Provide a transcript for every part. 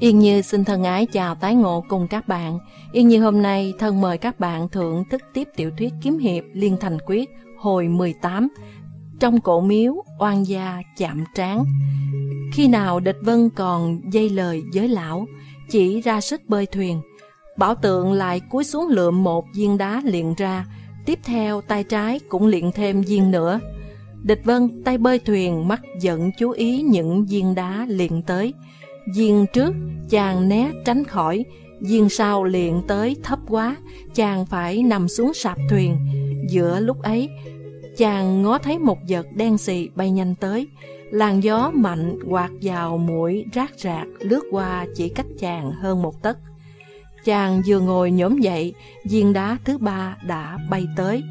Yên Như xin thân ái chào tái ngộ cùng các bạn. Yên Như hôm nay thân mời các bạn thưởng thức tiếp tiểu thuyết kiếm hiệp Liên Thành Quyết hồi 18 trong cổ miếu oan gia chạm trán. Khi nào địch vân còn dây lời với lão, chỉ ra sức bơi thuyền, bảo tượng lại cúi xuống lượm một viên đá liền ra, tiếp theo tay trái cũng luyện thêm viên nữa. Địch vân tay bơi thuyền mắt giận chú ý những viên đá liền tới, Viên trước, chàng né tránh khỏi. Viên sau liền tới thấp quá, Chàng phải nằm xuống sạp thuyền. Giữa lúc ấy, Chàng ngó thấy một vật đen xì bay nhanh tới. Làn gió mạnh quạt vào mũi rác rạc Lướt qua chỉ cách chàng hơn một tấc. Chàng vừa ngồi nhổm dậy, Viên đá thứ ba đã bay tới.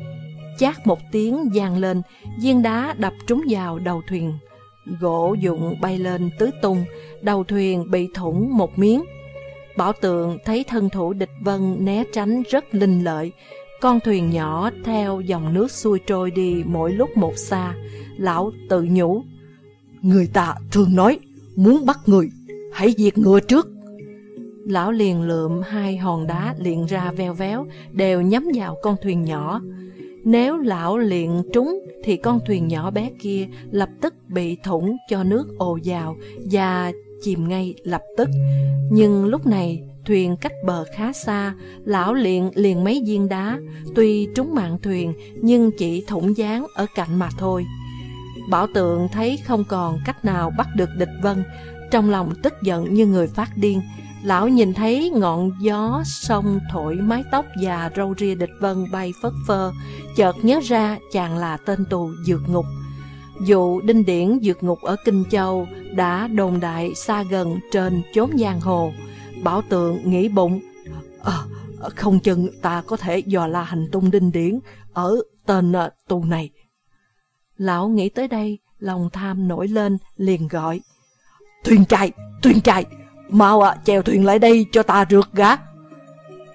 Chát một tiếng vang lên, Viên đá đập trúng vào đầu thuyền. Gỗ dụng bay lên tứ tung, đầu thuyền bị thủng một miếng. Bảo tượng thấy thân thủ địch vân né tránh rất linh lợi. Con thuyền nhỏ theo dòng nước xuôi trôi đi mỗi lúc một xa. Lão tự nhủ. Người ta thường nói, muốn bắt người, hãy diệt ngựa trước. Lão liền lượm hai hòn đá liền ra veo véo, đều nhắm vào con thuyền nhỏ. Nếu lão luyện trúng thì con thuyền nhỏ bé kia lập tức bị thủng cho nước ồ vào và chìm ngay lập tức. Nhưng lúc này thuyền cách bờ khá xa, lão luyện liền mấy viên đá, tuy trúng mạng thuyền nhưng chỉ thủng dáng ở cạnh mà thôi. Bảo tượng thấy không còn cách nào bắt được địch vân, trong lòng tức giận như người phát điên, Lão nhìn thấy ngọn gió sông thổi mái tóc và râu ria địch vân bay phất phơ, chợt nhớ ra chàng là tên tù dược ngục. dụ đinh điển dược ngục ở Kinh Châu đã đồn đại xa gần trên chốn giang hồ, bảo tượng nghĩ bụng, à, không chừng ta có thể dò la hành tung đinh điển ở tên ờ, tù này. Lão nghĩ tới đây, lòng tham nổi lên, liền gọi. Thuyền trai, thuyền trai, Mau ạ, à, chèo thuyền lại đây cho ta rượt gác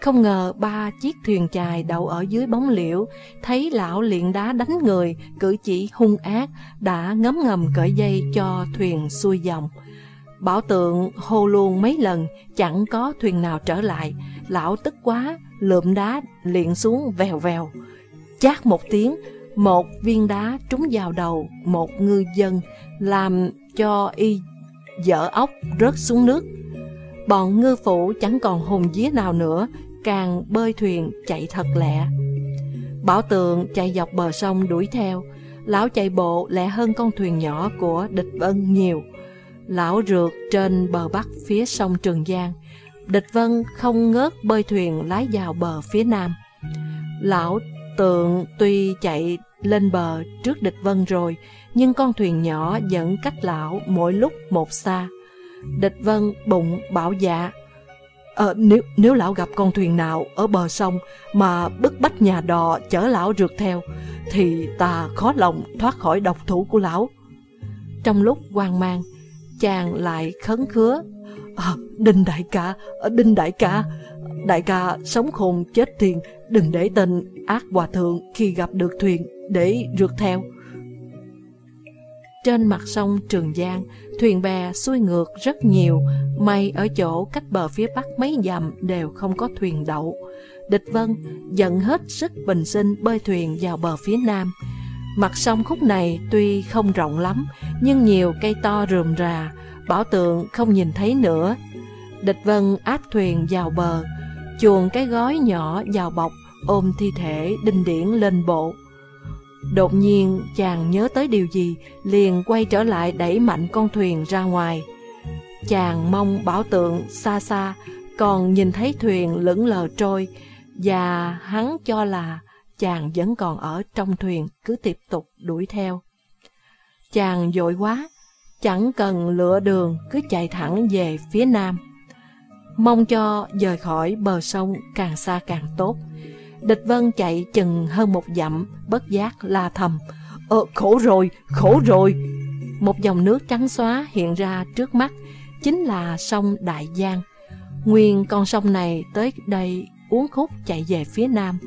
Không ngờ ba chiếc thuyền chài đậu ở dưới bóng liễu, thấy lão luyện đá đánh người, cử chỉ hung ác, đã ngấm ngầm cởi dây cho thuyền xuôi dòng. Bảo tượng hô luôn mấy lần, chẳng có thuyền nào trở lại, lão tức quá, lượm đá liền xuống vèo vèo. Chát một tiếng, một viên đá trúng vào đầu một ngư dân, làm cho y dở ốc rớt xuống nước. Bọn ngư phủ chẳng còn hùng vía nào nữa, càng bơi thuyền chạy thật lẹ. Bảo tượng chạy dọc bờ sông đuổi theo, lão chạy bộ lẹ hơn con thuyền nhỏ của địch vân nhiều. Lão rượt trên bờ bắc phía sông Trường Giang, địch vân không ngớt bơi thuyền lái vào bờ phía nam. Lão tượng tuy chạy lên bờ trước địch vân rồi, nhưng con thuyền nhỏ vẫn cách lão mỗi lúc một xa. Địch Vân bụng bảo dạ à, nếu, nếu lão gặp con thuyền nào ở bờ sông mà bức bách nhà đò chở lão rượt theo, thì ta khó lòng thoát khỏi độc thủ của lão. Trong lúc hoang mang, chàng lại khấn khứa. À, đinh đại ca, ờ, đinh đại ca, đại ca sống khôn chết thiền, đừng để tình ác hòa thượng khi gặp được thuyền để rượt theo. Trên mặt sông Trường Giang, thuyền bè xuôi ngược rất nhiều, may ở chỗ cách bờ phía bắc mấy dặm đều không có thuyền đậu. Địch Vân giận hết sức bình sinh bơi thuyền vào bờ phía nam. Mặt sông khúc này tuy không rộng lắm, nhưng nhiều cây to rườm rà, bảo tượng không nhìn thấy nữa. Địch Vân áp thuyền vào bờ, chuồn cái gói nhỏ vào bọc, ôm thi thể đinh điển lên bộ. Đột nhiên chàng nhớ tới điều gì, liền quay trở lại đẩy mạnh con thuyền ra ngoài. Chàng mong bảo tượng xa xa, còn nhìn thấy thuyền lững lờ trôi, và hắn cho là chàng vẫn còn ở trong thuyền, cứ tiếp tục đuổi theo. Chàng dội quá, chẳng cần lựa đường, cứ chạy thẳng về phía nam. Mong cho rời khỏi bờ sông càng xa càng tốt. Địch Vân chạy chừng hơn một dặm, bất giác la thầm. Ờ, khổ rồi, khổ rồi. Một dòng nước trắng xóa hiện ra trước mắt, chính là sông Đại Giang. Nguyên con sông này tới đây uống khúc chạy về phía nam.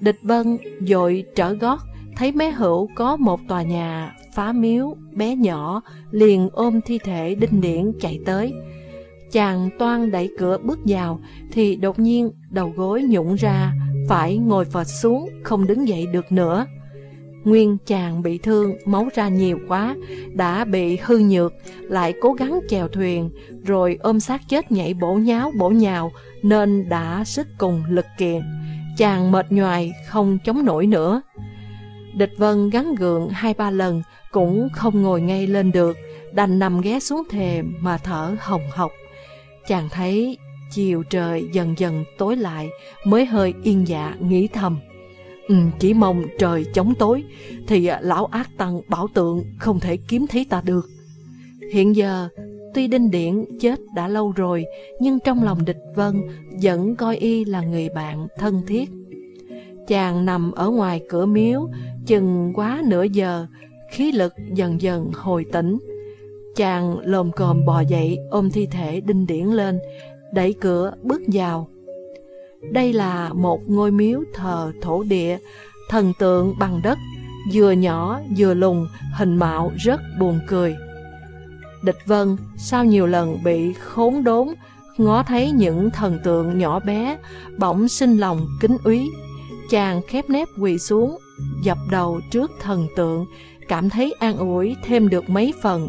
Địch Vân dội trở gót, thấy mé hữu có một tòa nhà phá miếu bé nhỏ, liền ôm thi thể đinh điển chạy tới. Chàng toan đẩy cửa bước vào Thì đột nhiên đầu gối nhũng ra phải ngồi phật xuống, Không đứng dậy được nữa. Nguyên chàng bị thương, Máu ra nhiều quá, Đã bị hư nhược, Lại cố gắng chèo thuyền, Rồi ôm xác chết nhảy bổ nháo, bổ nhào, Nên đã sức cùng lực kiện Chàng mệt nhoài, Không chống nổi nữa. Địch Vân gắn gượng hai ba lần, Cũng không ngồi ngay lên được, Đành nằm ghé xuống thềm Mà thở hồng hộc. Chàng thấy chiều trời dần dần tối lại Mới hơi yên dạ nghĩ thầm. Ừ, Chỉ mong trời chống tối Thì à, lão ác tăng bảo tượng Không thể kiếm thấy ta được. Hiện giờ Tuy Đinh Điển chết đã lâu rồi Nhưng trong lòng địch vân Vẫn coi y là người bạn thân thiết. Chàng nằm ở ngoài cửa miếu Chừng quá nửa giờ Khí lực dần dần hồi tỉnh. Chàng lồm cồm bò dậy ôm thi thể đinh điển lên, đẩy cửa bước vào. Đây là một ngôi miếu thờ thổ địa, thần tượng bằng đất, vừa nhỏ vừa lùng, hình mạo rất buồn cười. Địch Vân sau nhiều lần bị khốn đốn, ngó thấy những thần tượng nhỏ bé, bỗng sinh lòng kính úy. Chàng khép nép quỳ xuống, dập đầu trước thần tượng, cảm thấy an ủi thêm được mấy phần.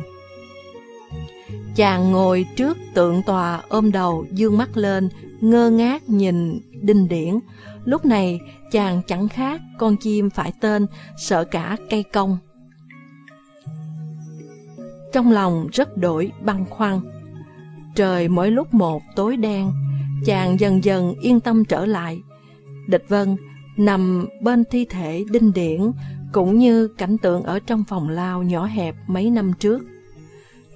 Chàng ngồi trước tượng tòa ôm đầu dương mắt lên, ngơ ngác nhìn đinh điển. Lúc này chàng chẳng khác con chim phải tên, sợ cả cây công. Trong lòng rất đổi băn khoăn. Trời mỗi lúc một tối đen, chàng dần dần yên tâm trở lại. Địch Vân nằm bên thi thể đinh điển, cũng như cảnh tượng ở trong phòng lao nhỏ hẹp mấy năm trước.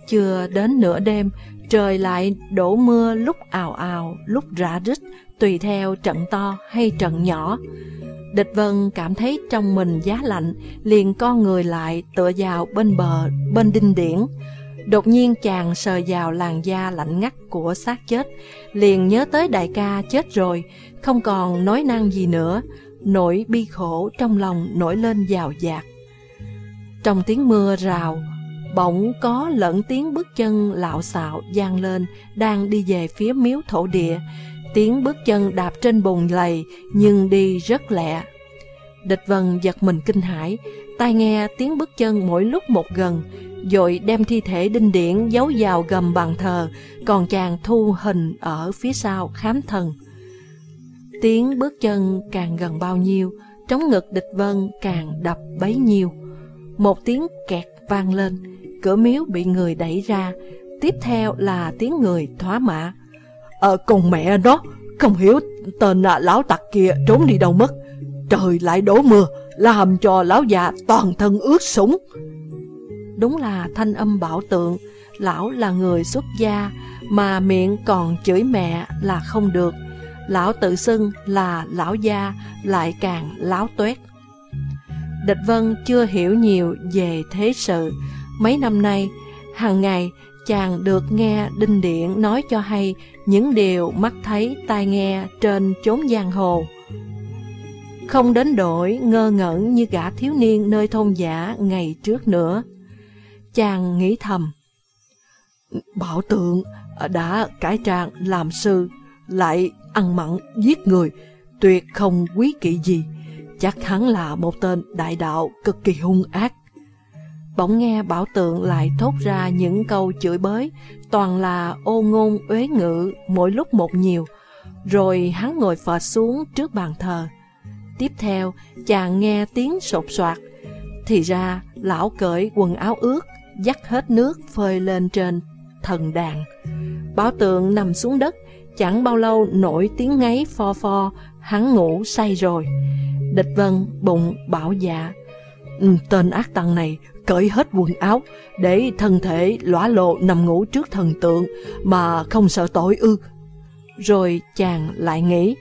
Chưa đến nửa đêm, trời lại đổ mưa lúc ào ào, lúc rã rít, tùy theo trận to hay trận nhỏ. Địch Vân cảm thấy trong mình giá lạnh, liền con người lại tựa vào bên bờ, bên đinh điển. Đột nhiên chàng sờ vào làn da lạnh ngắt của xác chết, liền nhớ tới đại ca chết rồi, không còn nói năng gì nữa, nỗi bi khổ trong lòng nổi lên dào dạt. Trong tiếng mưa rào, Bỗng có lẫn tiếng bước chân lạo xạo gian lên, Đang đi về phía miếu thổ địa. Tiếng bước chân đạp trên bùn lầy, Nhưng đi rất lẹ. Địch vân giật mình kinh hãi, Tai nghe tiếng bước chân mỗi lúc một gần, Rồi đem thi thể đinh điển giấu vào gầm bàn thờ, Còn chàng thu hình ở phía sau khám thần. Tiếng bước chân càng gần bao nhiêu, Trống ngực địch vân càng đập bấy nhiêu. Một tiếng kẹt vang lên cửa miếu bị người đẩy ra, tiếp theo là tiếng người thoá mạ. Ờ, con mẹ nó, không hiểu tên à, lão tặc kia trốn đi đâu mất. Trời lại đổ mưa, làm cho lão già toàn thân ướt sũng. Đúng là thanh âm bảo tượng, lão là người xuất gia, mà miệng còn chửi mẹ là không được. Lão tự xưng là lão gia, lại càng láo tuét. Địch Vân chưa hiểu nhiều về thế sự, Mấy năm nay, hàng ngày chàng được nghe Đinh Điện nói cho hay những điều mắt thấy tai nghe trên chốn giang hồ. Không đến đổi ngơ ngẩn như gã thiếu niên nơi thôn giả ngày trước nữa. Chàng nghĩ thầm. Bảo tượng đã cải trang làm sư, lại ăn mặn giết người, tuyệt không quý kỵ gì. Chắc hắn là một tên đại đạo cực kỳ hung ác. Bỗng nghe bảo tượng lại thốt ra những câu chửi bới, toàn là ô ngôn uế ngữ, mỗi lúc một nhiều. Rồi hắn ngồi phật xuống trước bàn thờ. Tiếp theo, chàng nghe tiếng sột soạt. Thì ra, lão cởi quần áo ướt, dắt hết nước phơi lên trên thần đàn. Bảo tượng nằm xuống đất, chẳng bao lâu nổi tiếng ngáy pho pho, hắn ngủ say rồi. Địch vân bụng bảo dạ, ừ, tên ác tăng này cởi hết quần áo để thân thể lõa lộ nằm ngủ trước thần tượng mà không sợ tội ư. Rồi chàng lại nghĩ,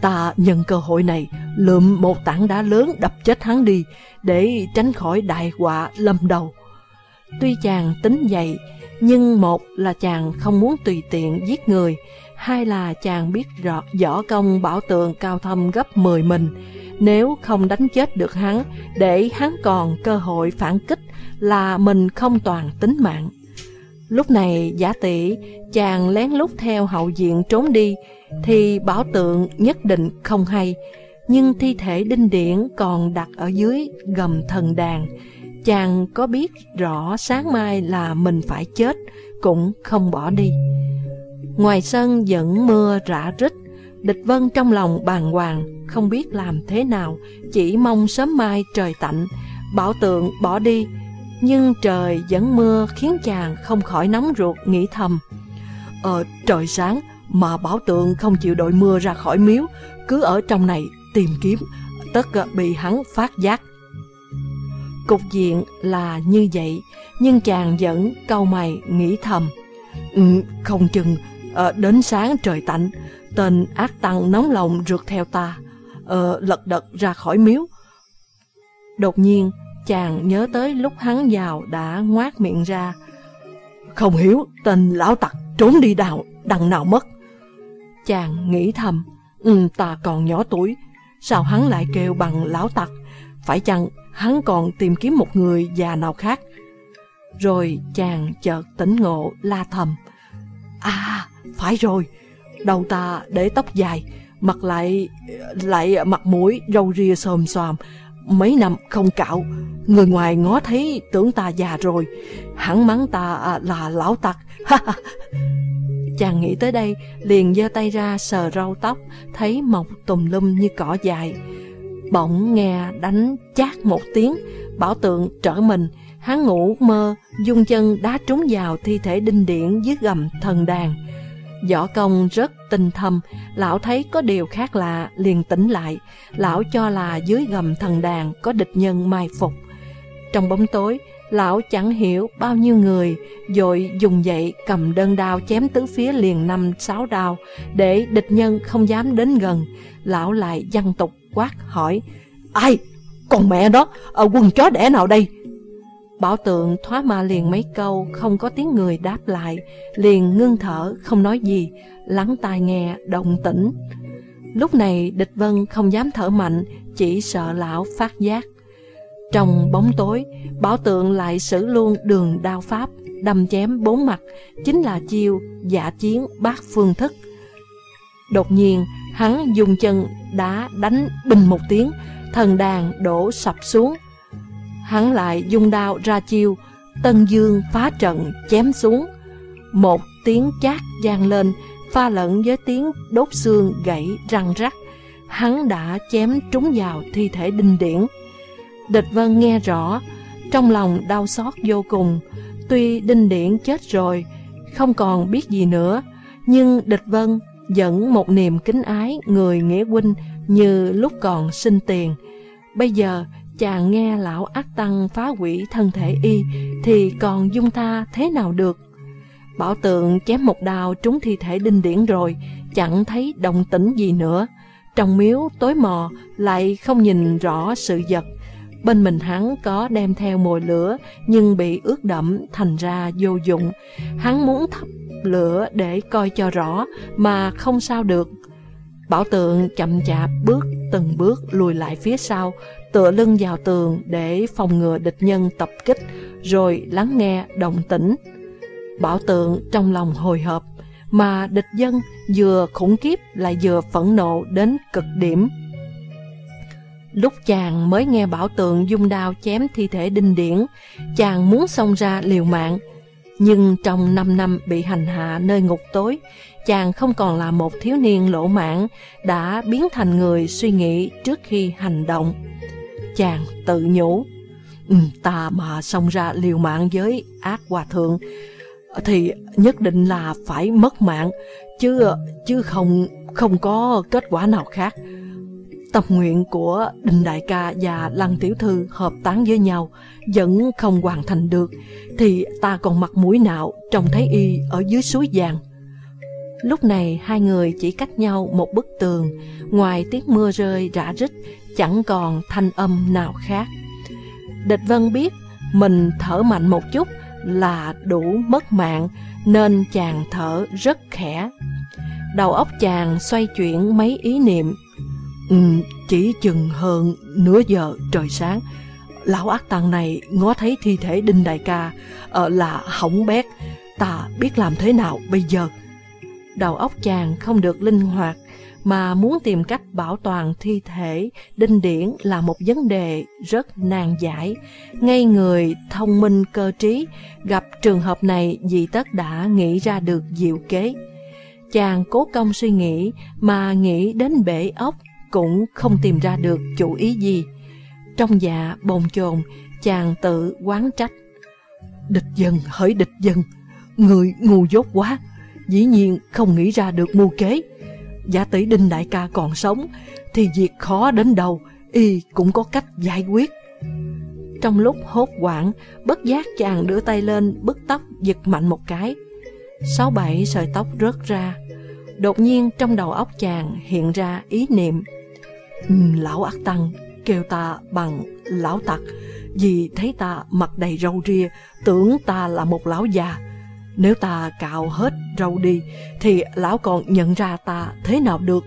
ta nhân cơ hội này lượm một tảng đá lớn đập chết hắn đi để tránh khỏi đại họa lâm đầu. Tuy chàng tính vậy, nhưng một là chàng không muốn tùy tiện giết người, hai là chàng biết rõ võ công bảo tượng cao thâm gấp 10 mình, nếu không đánh chết được hắn, để hắn còn cơ hội phản kích là mình không toàn tính mạng. Lúc này giả tỷ chàng lén lút theo hậu diện trốn đi thì bảo tượng nhất định không hay. Nhưng thi thể đinh điển còn đặt ở dưới gầm thần đàn. Chàng có biết rõ sáng mai là mình phải chết cũng không bỏ đi. Ngoài sân vẫn mưa rã rít, địch vân trong lòng bàng hoàng, không biết làm thế nào, chỉ mong sớm mai trời tạnh, bảo tượng bỏ đi. Nhưng trời vẫn mưa khiến chàng không khỏi nóng ruột nghĩ thầm. Ờ, trời sáng mà bảo tượng không chịu đội mưa ra khỏi miếu, cứ ở trong này tìm kiếm, tất bị hắn phát giác. Cục diện là như vậy, nhưng chàng vẫn câu mày nghĩ thầm. Ừ, không chừng, à, đến sáng trời tạnh, tên ác tăng nóng lòng rượt theo ta, à, lật đật ra khỏi miếu. Đột nhiên, chàng nhớ tới lúc hắn vào đã ngoát miệng ra. Không hiểu, tên lão tặc trốn đi đào, đằng nào mất. Chàng nghĩ thầm, ừ, ta còn nhỏ tuổi, sao hắn lại kêu bằng lão tặc? Phải chăng hắn còn tìm kiếm một người già nào khác? Rồi chàng chợt tỉnh ngộ la thầm. À, phải rồi, đầu ta để tóc dài, mặt lại lại mặt mũi râu ria xồm xoàm, mấy năm không cạo, người ngoài ngó thấy tưởng ta già rồi, hẳn mắng ta à, là lão tặc. Chàng nghĩ tới đây, liền giơ tay ra sờ râu tóc, thấy mọc tùm lum như cỏ dài. Bỗng nghe đánh chát một tiếng, bảo tượng trở mình, hắn ngủ mơ, dung chân đá trúng vào thi thể đinh điển dưới gầm thần đàn. Võ công rất tinh thâm, lão thấy có điều khác lạ, liền tỉnh lại. Lão cho là dưới gầm thần đàn có địch nhân mai phục. Trong bóng tối, lão chẳng hiểu bao nhiêu người, dội dùng dậy cầm đơn đao chém tứ phía liền năm sáu đao, để địch nhân không dám đến gần. Lão lại văn tục quát hỏi, Ai? Còn mẹ đó, ở quần chó đẻ nào đây? Bảo tượng thoá ma liền mấy câu, không có tiếng người đáp lại, liền ngưng thở, không nói gì, lắng tai nghe, động tĩnh. Lúc này địch vân không dám thở mạnh, chỉ sợ lão phát giác. Trong bóng tối, bảo tượng lại sử luôn đường đao pháp, đâm chém bốn mặt, chính là chiêu giả chiến bát phương thức. Đột nhiên, hắn dùng chân đá đánh bình một tiếng, thần đàn đổ sập xuống, hắn lại dung đao ra chiêu, Tân Dương phá trận chém xuống. Một tiếng chát gian lên, pha lẫn với tiếng đốt xương gãy răng rắc. Hắn đã chém trúng vào thi thể đinh điển. Địch Vân nghe rõ, trong lòng đau xót vô cùng. Tuy đinh điển chết rồi, không còn biết gì nữa, nhưng địch Vân vẫn một niềm kính ái người nghĩa huynh như lúc còn sinh tiền. Bây giờ chàng nghe lão ác tăng phá quỷ thân thể y thì còn dung tha thế nào được. Bảo tượng chém một đào trúng thi thể đinh điển rồi, chẳng thấy động tĩnh gì nữa. Trong miếu tối mò lại không nhìn rõ sự vật. Bên mình hắn có đem theo mồi lửa nhưng bị ướt đẫm thành ra vô dụng. Hắn muốn thắp lửa để coi cho rõ mà không sao được. Bảo tượng chậm chạp bước từng bước lùi lại phía sau, tựa lưng vào tường để phòng ngừa địch nhân tập kích, rồi lắng nghe động tĩnh. Bảo tượng trong lòng hồi hộp, mà địch dân vừa khủng khiếp lại vừa phẫn nộ đến cực điểm. Lúc chàng mới nghe bảo tượng dung đao chém thi thể đinh điển, chàng muốn xông ra liều mạng. Nhưng trong 5 năm bị hành hạ nơi ngục tối, chàng không còn là một thiếu niên lỗ mãn, đã biến thành người suy nghĩ trước khi hành động. Chàng tự nhủ, ừ, ta mà xông ra liều mạng với ác hòa thượng, thì nhất định là phải mất mạng, chứ chứ không không có kết quả nào khác. Tâm nguyện của đình Đại ca và Lăng Tiểu Thư hợp tán với nhau vẫn không hoàn thành được, thì ta còn mặt mũi nào trông thấy y ở dưới suối vàng. Lúc này hai người chỉ cách nhau một bức tường, ngoài tiếng mưa rơi rã rít, chẳng còn thanh âm nào khác. Địch Vân biết mình thở mạnh một chút là đủ mất mạng, nên chàng thở rất khẽ. Đầu óc chàng xoay chuyển mấy ý niệm. Ừ, chỉ chừng hơn nửa giờ trời sáng, lão ác tàng này ngó thấy thi thể Đinh Đại ca uh, là hỏng bét, ta biết làm thế nào bây giờ? Đầu óc chàng không được linh hoạt, mà muốn tìm cách bảo toàn thi thể đinh điển là một vấn đề rất nan giải. Ngay người thông minh cơ trí gặp trường hợp này dì tất đã nghĩ ra được diệu kế. Chàng cố công suy nghĩ mà nghĩ đến bể ốc cũng không tìm ra được chủ ý gì. Trong dạ bồn chồn, chàng tự quán trách. Địch dân hỡi địch dân, người ngu dốt quá, dĩ nhiên không nghĩ ra được mưu kế. Giả tỷ Đinh Đại ca còn sống, thì việc khó đến đâu, y cũng có cách giải quyết. Trong lúc hốt quảng, bất giác chàng đưa tay lên bứt tóc giật mạnh một cái. Sáu bảy sợi tóc rớt ra. Đột nhiên trong đầu óc chàng hiện ra ý niệm. Ừ, lão ác tăng kêu ta bằng lão tặc vì thấy ta mặt đầy râu ria tưởng ta là một lão già nếu ta cạo hết râu đi thì lão còn nhận ra ta thế nào được?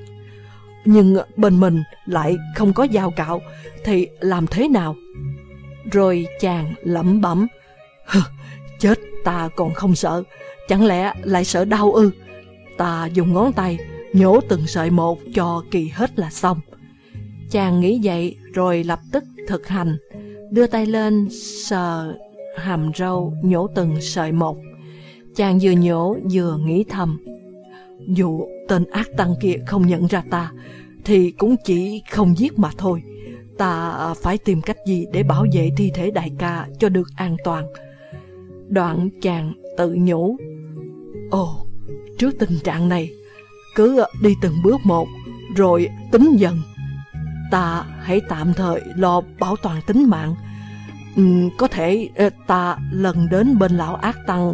Nhưng bên mình lại không có dao cạo thì làm thế nào? Rồi chàng lẩm bẩm chết ta còn không sợ chẳng lẽ lại sợ đau ư? Ta dùng ngón tay nhổ từng sợi một cho kỳ hết là xong. Chàng nghĩ vậy rồi lập tức thực hành, đưa tay lên sờ hàm râu nhổ từng sợi một. Chàng vừa nhổ vừa nghĩ thầm. Dù tên ác tăng kia không nhận ra ta, thì cũng chỉ không giết mà thôi. Ta phải tìm cách gì để bảo vệ thi thể đại ca cho được an toàn. Đoạn chàng tự nhủ. Ồ, trước tình trạng này, cứ đi từng bước một, rồi tính dần ta hãy tạm thời lo bảo toàn tính mạng. Ừ, có thể ờ, ta lần đến bên lão ác tăng,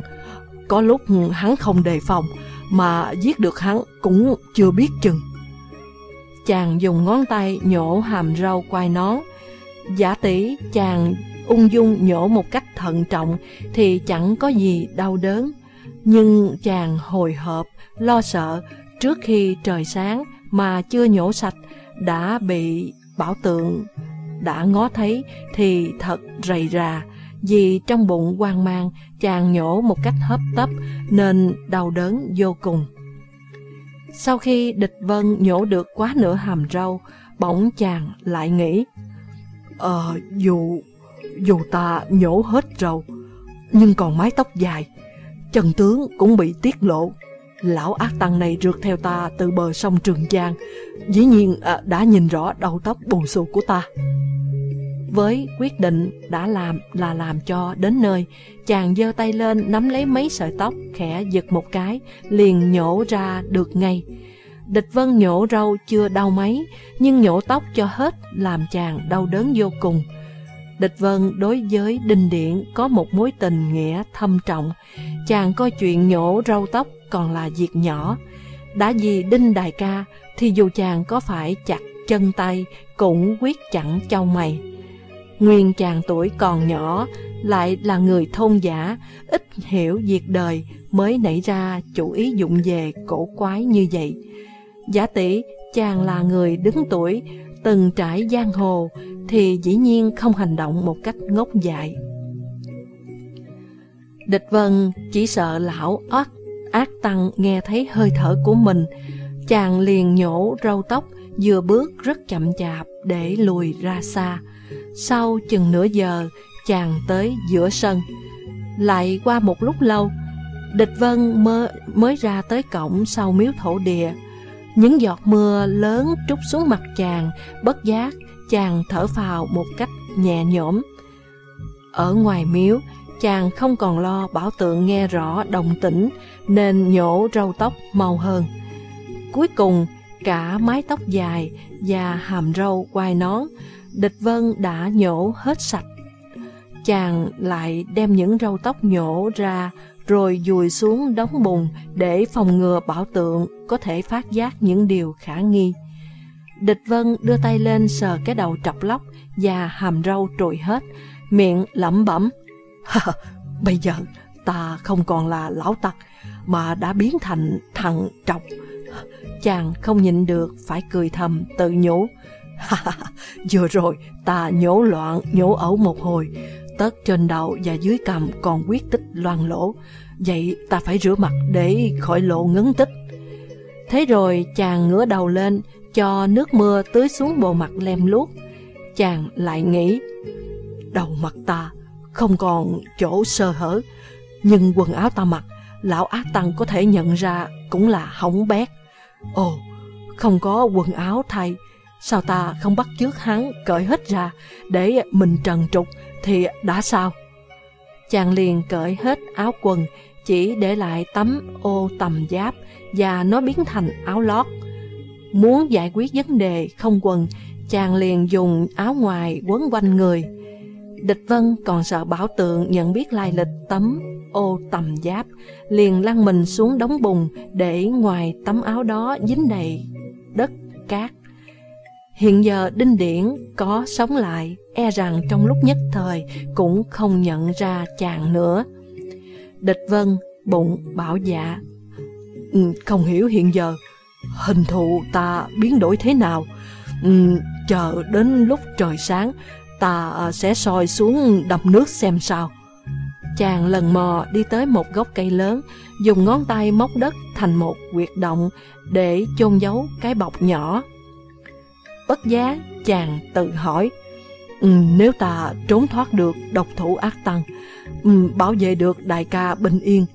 có lúc hắn không đề phòng, mà giết được hắn cũng chưa biết chừng. Chàng dùng ngón tay nhổ hàm râu quai nón. Giả tỷ chàng ung dung nhổ một cách thận trọng thì chẳng có gì đau đớn. Nhưng chàng hồi hộp, lo sợ trước khi trời sáng mà chưa nhổ sạch đã bị bảo tượng đã ngó thấy thì thật rầy rà vì trong bụng hoang mang chàng nhổ một cách hấp tấp nên đau đớn vô cùng. Sau khi địch vân nhổ được quá nửa hàm râu, bỗng chàng lại nghĩ Ờ, dù, dù ta nhổ hết râu, nhưng còn mái tóc dài, chân tướng cũng bị tiết lộ. Lão ác tăng này rượt theo ta từ bờ sông Trường Giang, dĩ nhiên à, đã nhìn rõ đầu tóc bù xù của ta. Với quyết định đã làm là làm cho đến nơi, chàng giơ tay lên nắm lấy mấy sợi tóc, khẽ giật một cái, liền nhổ ra được ngay. Địch vân nhổ râu chưa đau mấy, nhưng nhổ tóc cho hết làm chàng đau đớn vô cùng. Địch Vân đối với Đinh Điện có một mối tình nghĩa thâm trọng. Chàng coi chuyện nhổ râu tóc còn là việc nhỏ. Đã vì Đinh Đại ca thì dù chàng có phải chặt chân tay cũng quyết chẳng châu mày. Nguyên chàng tuổi còn nhỏ, lại là người thôn giả, ít hiểu việc đời mới nảy ra chủ ý dụng về cổ quái như vậy. Giả tỷ, chàng là người đứng tuổi, từng trải giang hồ, thì dĩ nhiên không hành động một cách ngốc dại. Địch Vân chỉ sợ lão ác, ác tăng nghe thấy hơi thở của mình, chàng liền nhổ râu tóc, vừa bước rất chậm chạp để lùi ra xa. Sau chừng nửa giờ, chàng tới giữa sân. Lại qua một lúc lâu, Địch Vân mơ, mới ra tới cổng sau miếu thổ địa. Những giọt mưa lớn trút xuống mặt chàng, bất giác chàng thở phào một cách nhẹ nhõm. Ở ngoài miếu, chàng không còn lo bảo tượng nghe rõ đồng tĩnh nên nhổ râu tóc màu hơn. Cuối cùng, cả mái tóc dài và hàm râu quai nón, địch vân đã nhổ hết sạch. Chàng lại đem những râu tóc nhổ ra rồi dùi xuống đống bùn để phòng ngừa bảo tượng có thể phát giác những điều khả nghi. Địch Vân đưa tay lên sờ cái đầu trọc lóc và hàm râu trùi hết, miệng lẩm bẩm. Bây giờ ta không còn là lão tặc mà đã biến thành thằng trọc. Chàng không nhịn được phải cười thầm tự nhủ. Vừa rồi ta nhổ loạn nhổ ẩu một hồi, tất trên đầu và dưới cằm còn quyết tích loang lỗ. Vậy ta phải rửa mặt để khỏi lộ ngấn tích. Thế rồi chàng ngửa đầu lên, cho nước mưa tưới xuống bộ mặt lem luốc. Chàng lại nghĩ, đầu mặt ta không còn chỗ sơ hở, nhưng quần áo ta mặc, lão ác tăng có thể nhận ra cũng là hỏng bét. Ồ, không có quần áo thay, sao ta không bắt trước hắn cởi hết ra để mình trần trục thì đã sao? Chàng liền cởi hết áo quần, chỉ để lại tấm ô tầm giáp và nó biến thành áo lót. Muốn giải quyết vấn đề không quần, chàng liền dùng áo ngoài quấn quanh người. Địch Vân còn sợ bảo tượng nhận biết lai lịch tấm ô tầm giáp, liền lăn mình xuống đống bùn để ngoài tấm áo đó dính đầy đất, cát. Hiện giờ Đinh Điển có sống lại, e rằng trong lúc nhất thời cũng không nhận ra chàng nữa. Địch Vân bụng bảo dạ. Ừ, không hiểu hiện giờ hình thù ta biến đổi thế nào. Ừ, chờ đến lúc trời sáng ta ờ, sẽ soi xuống đập nước xem sao. Chàng lần mò đi tới một gốc cây lớn, dùng ngón tay móc đất thành một quyệt động để chôn giấu cái bọc nhỏ. Bất giá, chàng tự hỏi, ừ, nếu ta trốn thoát được độc thủ ác tăng, ừ, bảo vệ được đại ca bình yên,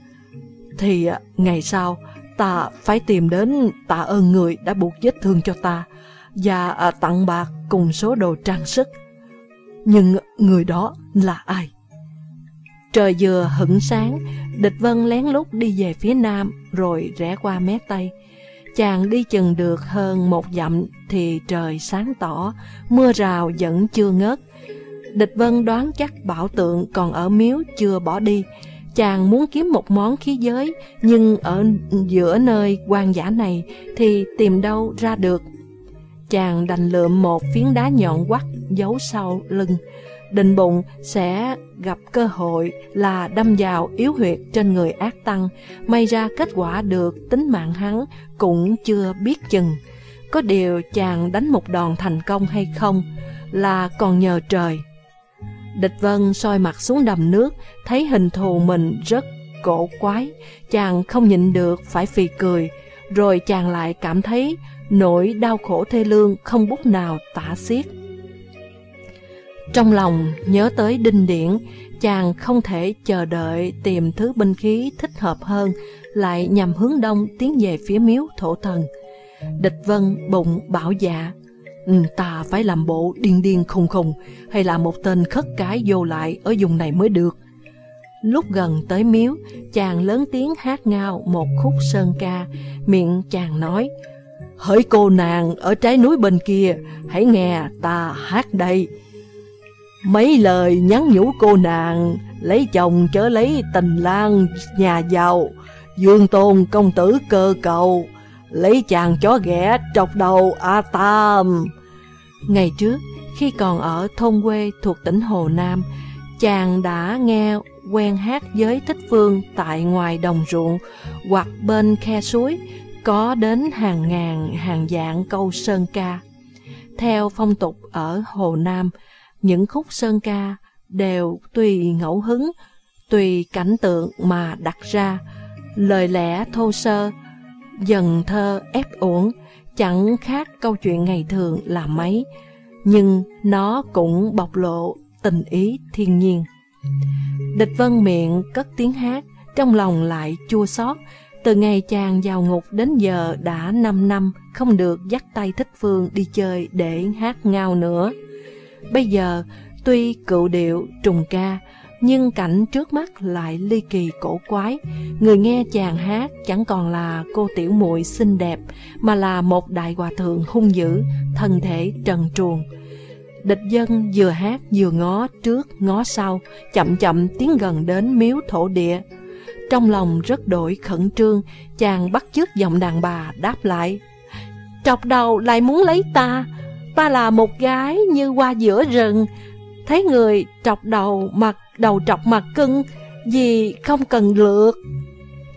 thì ngày sau ta phải tìm đến tạ ơn người đã buộc vết thương cho ta và à, tặng bạc cùng số đồ trang sức. Nhưng người đó là ai? Trời vừa hửng sáng, địch vân lén lút đi về phía nam rồi rẽ qua mé tây. Chàng đi chừng được hơn một dặm thì trời sáng tỏ, mưa rào vẫn chưa ngớt. Địch vân đoán chắc bảo tượng còn ở miếu chưa bỏ đi. Chàng muốn kiếm một món khí giới, nhưng ở giữa nơi quan giả này thì tìm đâu ra được. Chàng đành lượm một phiến đá nhọn quắt giấu sau lưng, định bụng sẽ gặp cơ hội là đâm vào yếu huyệt trên người ác tăng, may ra kết quả được tính mạng hắn cũng chưa biết chừng. Có điều chàng đánh một đòn thành công hay không là còn nhờ trời. Địch Vân soi mặt xuống đầm nước, thấy hình thù mình rất cổ quái, chàng không nhịn được phải phì cười, rồi chàng lại cảm thấy nỗi đau khổ thê lương không bút nào tả xiết. Trong lòng nhớ tới đinh điển, chàng không thể chờ đợi tìm thứ binh khí thích hợp hơn, lại nhằm hướng đông tiến về phía miếu thổ thần. Địch vân bụng bảo dạ, ừ, ta phải làm bộ điên điên khùng khùng, hay là một tên khất cái vô lại ở vùng này mới được. Lúc gần tới miếu, chàng lớn tiếng hát ngao một khúc sơn ca, miệng chàng nói, Hỡi cô nàng ở trái núi bên kia, hãy nghe ta hát đây. Mấy lời nhắn nhủ cô nàng, lấy chồng chớ lấy tình lang nhà giàu, dương tôn công tử cơ cầu, lấy chàng chó ghẻ trọc đầu A Tam. Ngày trước, khi còn ở thôn quê thuộc tỉnh Hồ Nam, chàng đã nghe quen hát giới thích phương tại ngoài đồng ruộng hoặc bên khe suối, có đến hàng ngàn hàng dạng câu sơn ca. Theo phong tục ở Hồ Nam, những khúc sơn ca đều tùy ngẫu hứng, tùy cảnh tượng mà đặt ra, lời lẽ thô sơ, dần thơ ép uổng, chẳng khác câu chuyện ngày thường là mấy, nhưng nó cũng bộc lộ tình ý thiên nhiên. Địch vân miệng cất tiếng hát, trong lòng lại chua xót từ ngày chàng vào ngục đến giờ đã 5 năm không được dắt tay thích phương đi chơi để hát ngao nữa. Bây giờ, tuy cựu điệu, trùng ca, nhưng cảnh trước mắt lại ly kỳ cổ quái. Người nghe chàng hát chẳng còn là cô tiểu muội xinh đẹp, mà là một đại hòa thượng hung dữ, thân thể trần truồng. Địch dân vừa hát vừa ngó trước ngó sau, chậm chậm tiến gần đến miếu thổ địa. Trong lòng rất đổi khẩn trương, chàng bắt chước giọng đàn bà đáp lại. Trọc đầu lại muốn lấy ta, ta là một gái như qua giữa rừng. Thấy người trọc đầu mặt đầu trọc mặt cưng, vì không cần lượt.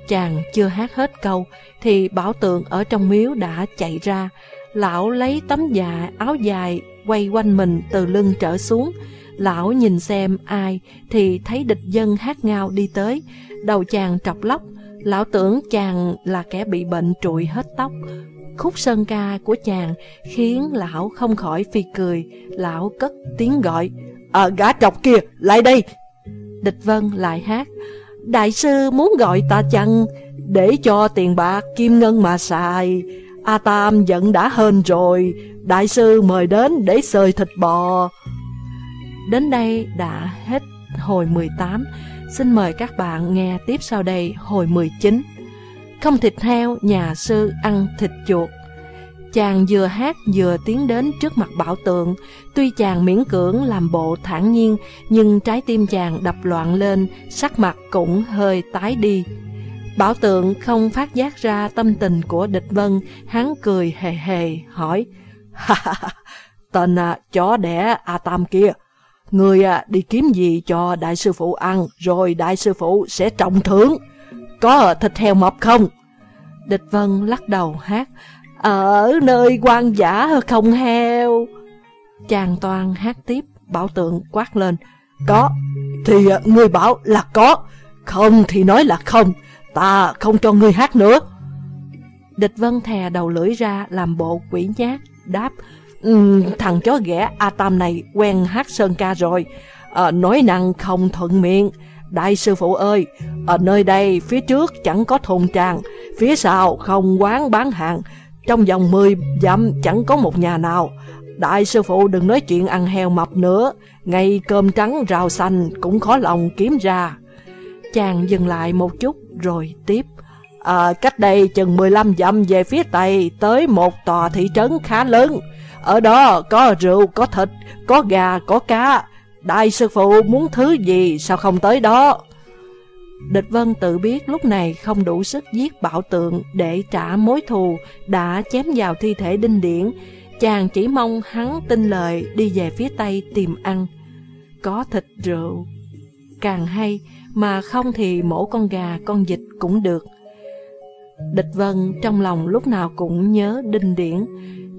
Chàng chưa hát hết câu, thì bảo tượng ở trong miếu đã chạy ra. Lão lấy tấm dạ áo dài quay quanh mình từ lưng trở xuống, Lão nhìn xem ai thì thấy địch dân hát ngao đi tới, đầu chàng trọc lóc. Lão tưởng chàng là kẻ bị bệnh trụi hết tóc. Khúc sơn ca của chàng khiến lão không khỏi phi cười. Lão cất tiếng gọi, À gã trọc kia, lại đây! Địch Vân lại hát, Đại sư muốn gọi ta chăng để cho tiền bạc kim ngân mà xài. A Tam giận đã hên rồi, đại sư mời đến để sơi thịt bò. Đến đây đã hết hồi 18, xin mời các bạn nghe tiếp sau đây hồi 19. Không thịt heo, nhà sư ăn thịt chuột. Chàng vừa hát vừa tiến đến trước mặt bảo tượng, tuy chàng miễn cưỡng làm bộ thản nhiên, nhưng trái tim chàng đập loạn lên, sắc mặt cũng hơi tái đi. Bảo tượng không phát giác ra tâm tình của địch vân, hắn cười hề hề, hỏi, ha ha ha, tên à, chó đẻ A Tam kia, người à, đi kiếm gì cho đại sư phụ ăn, rồi đại sư phụ sẽ trọng thưởng, có thịt heo mập không? Địch vân lắc đầu hát, ở nơi quan giả không heo. Chàng toàn hát tiếp, bảo tượng quát lên. Có, thì người bảo là có, không thì nói là không, ta không cho người hát nữa. Địch vân thè đầu lưỡi ra làm bộ quỷ nhát, đáp. Um, thằng chó ghẻ A Tam này quen hát sơn ca rồi, à, nói năng không thuận miệng. Đại sư phụ ơi, ở nơi đây phía trước chẳng có thùng tràng, phía sau không quán bán hàng, trong vòng 10 dặm chẳng có một nhà nào. Đại sư phụ đừng nói chuyện ăn heo mập nữa, ngay cơm trắng rau xanh cũng khó lòng kiếm ra. Chàng dừng lại một chút rồi tiếp. À, cách đây chừng 15 dặm về phía Tây tới một tòa thị trấn khá lớn. Ở đó có rượu, có thịt, có gà, có cá. Đại sư phụ muốn thứ gì sao không tới đó? Địch Vân tự biết lúc này không đủ sức giết bảo tượng để trả mối thù đã chém vào thi thể đinh điển. Chàng chỉ mong hắn tin lời đi về phía Tây tìm ăn. Có thịt rượu, càng hay, mà không thì mổ con gà, con vịt cũng được. Địch Vân trong lòng lúc nào cũng nhớ đinh điển.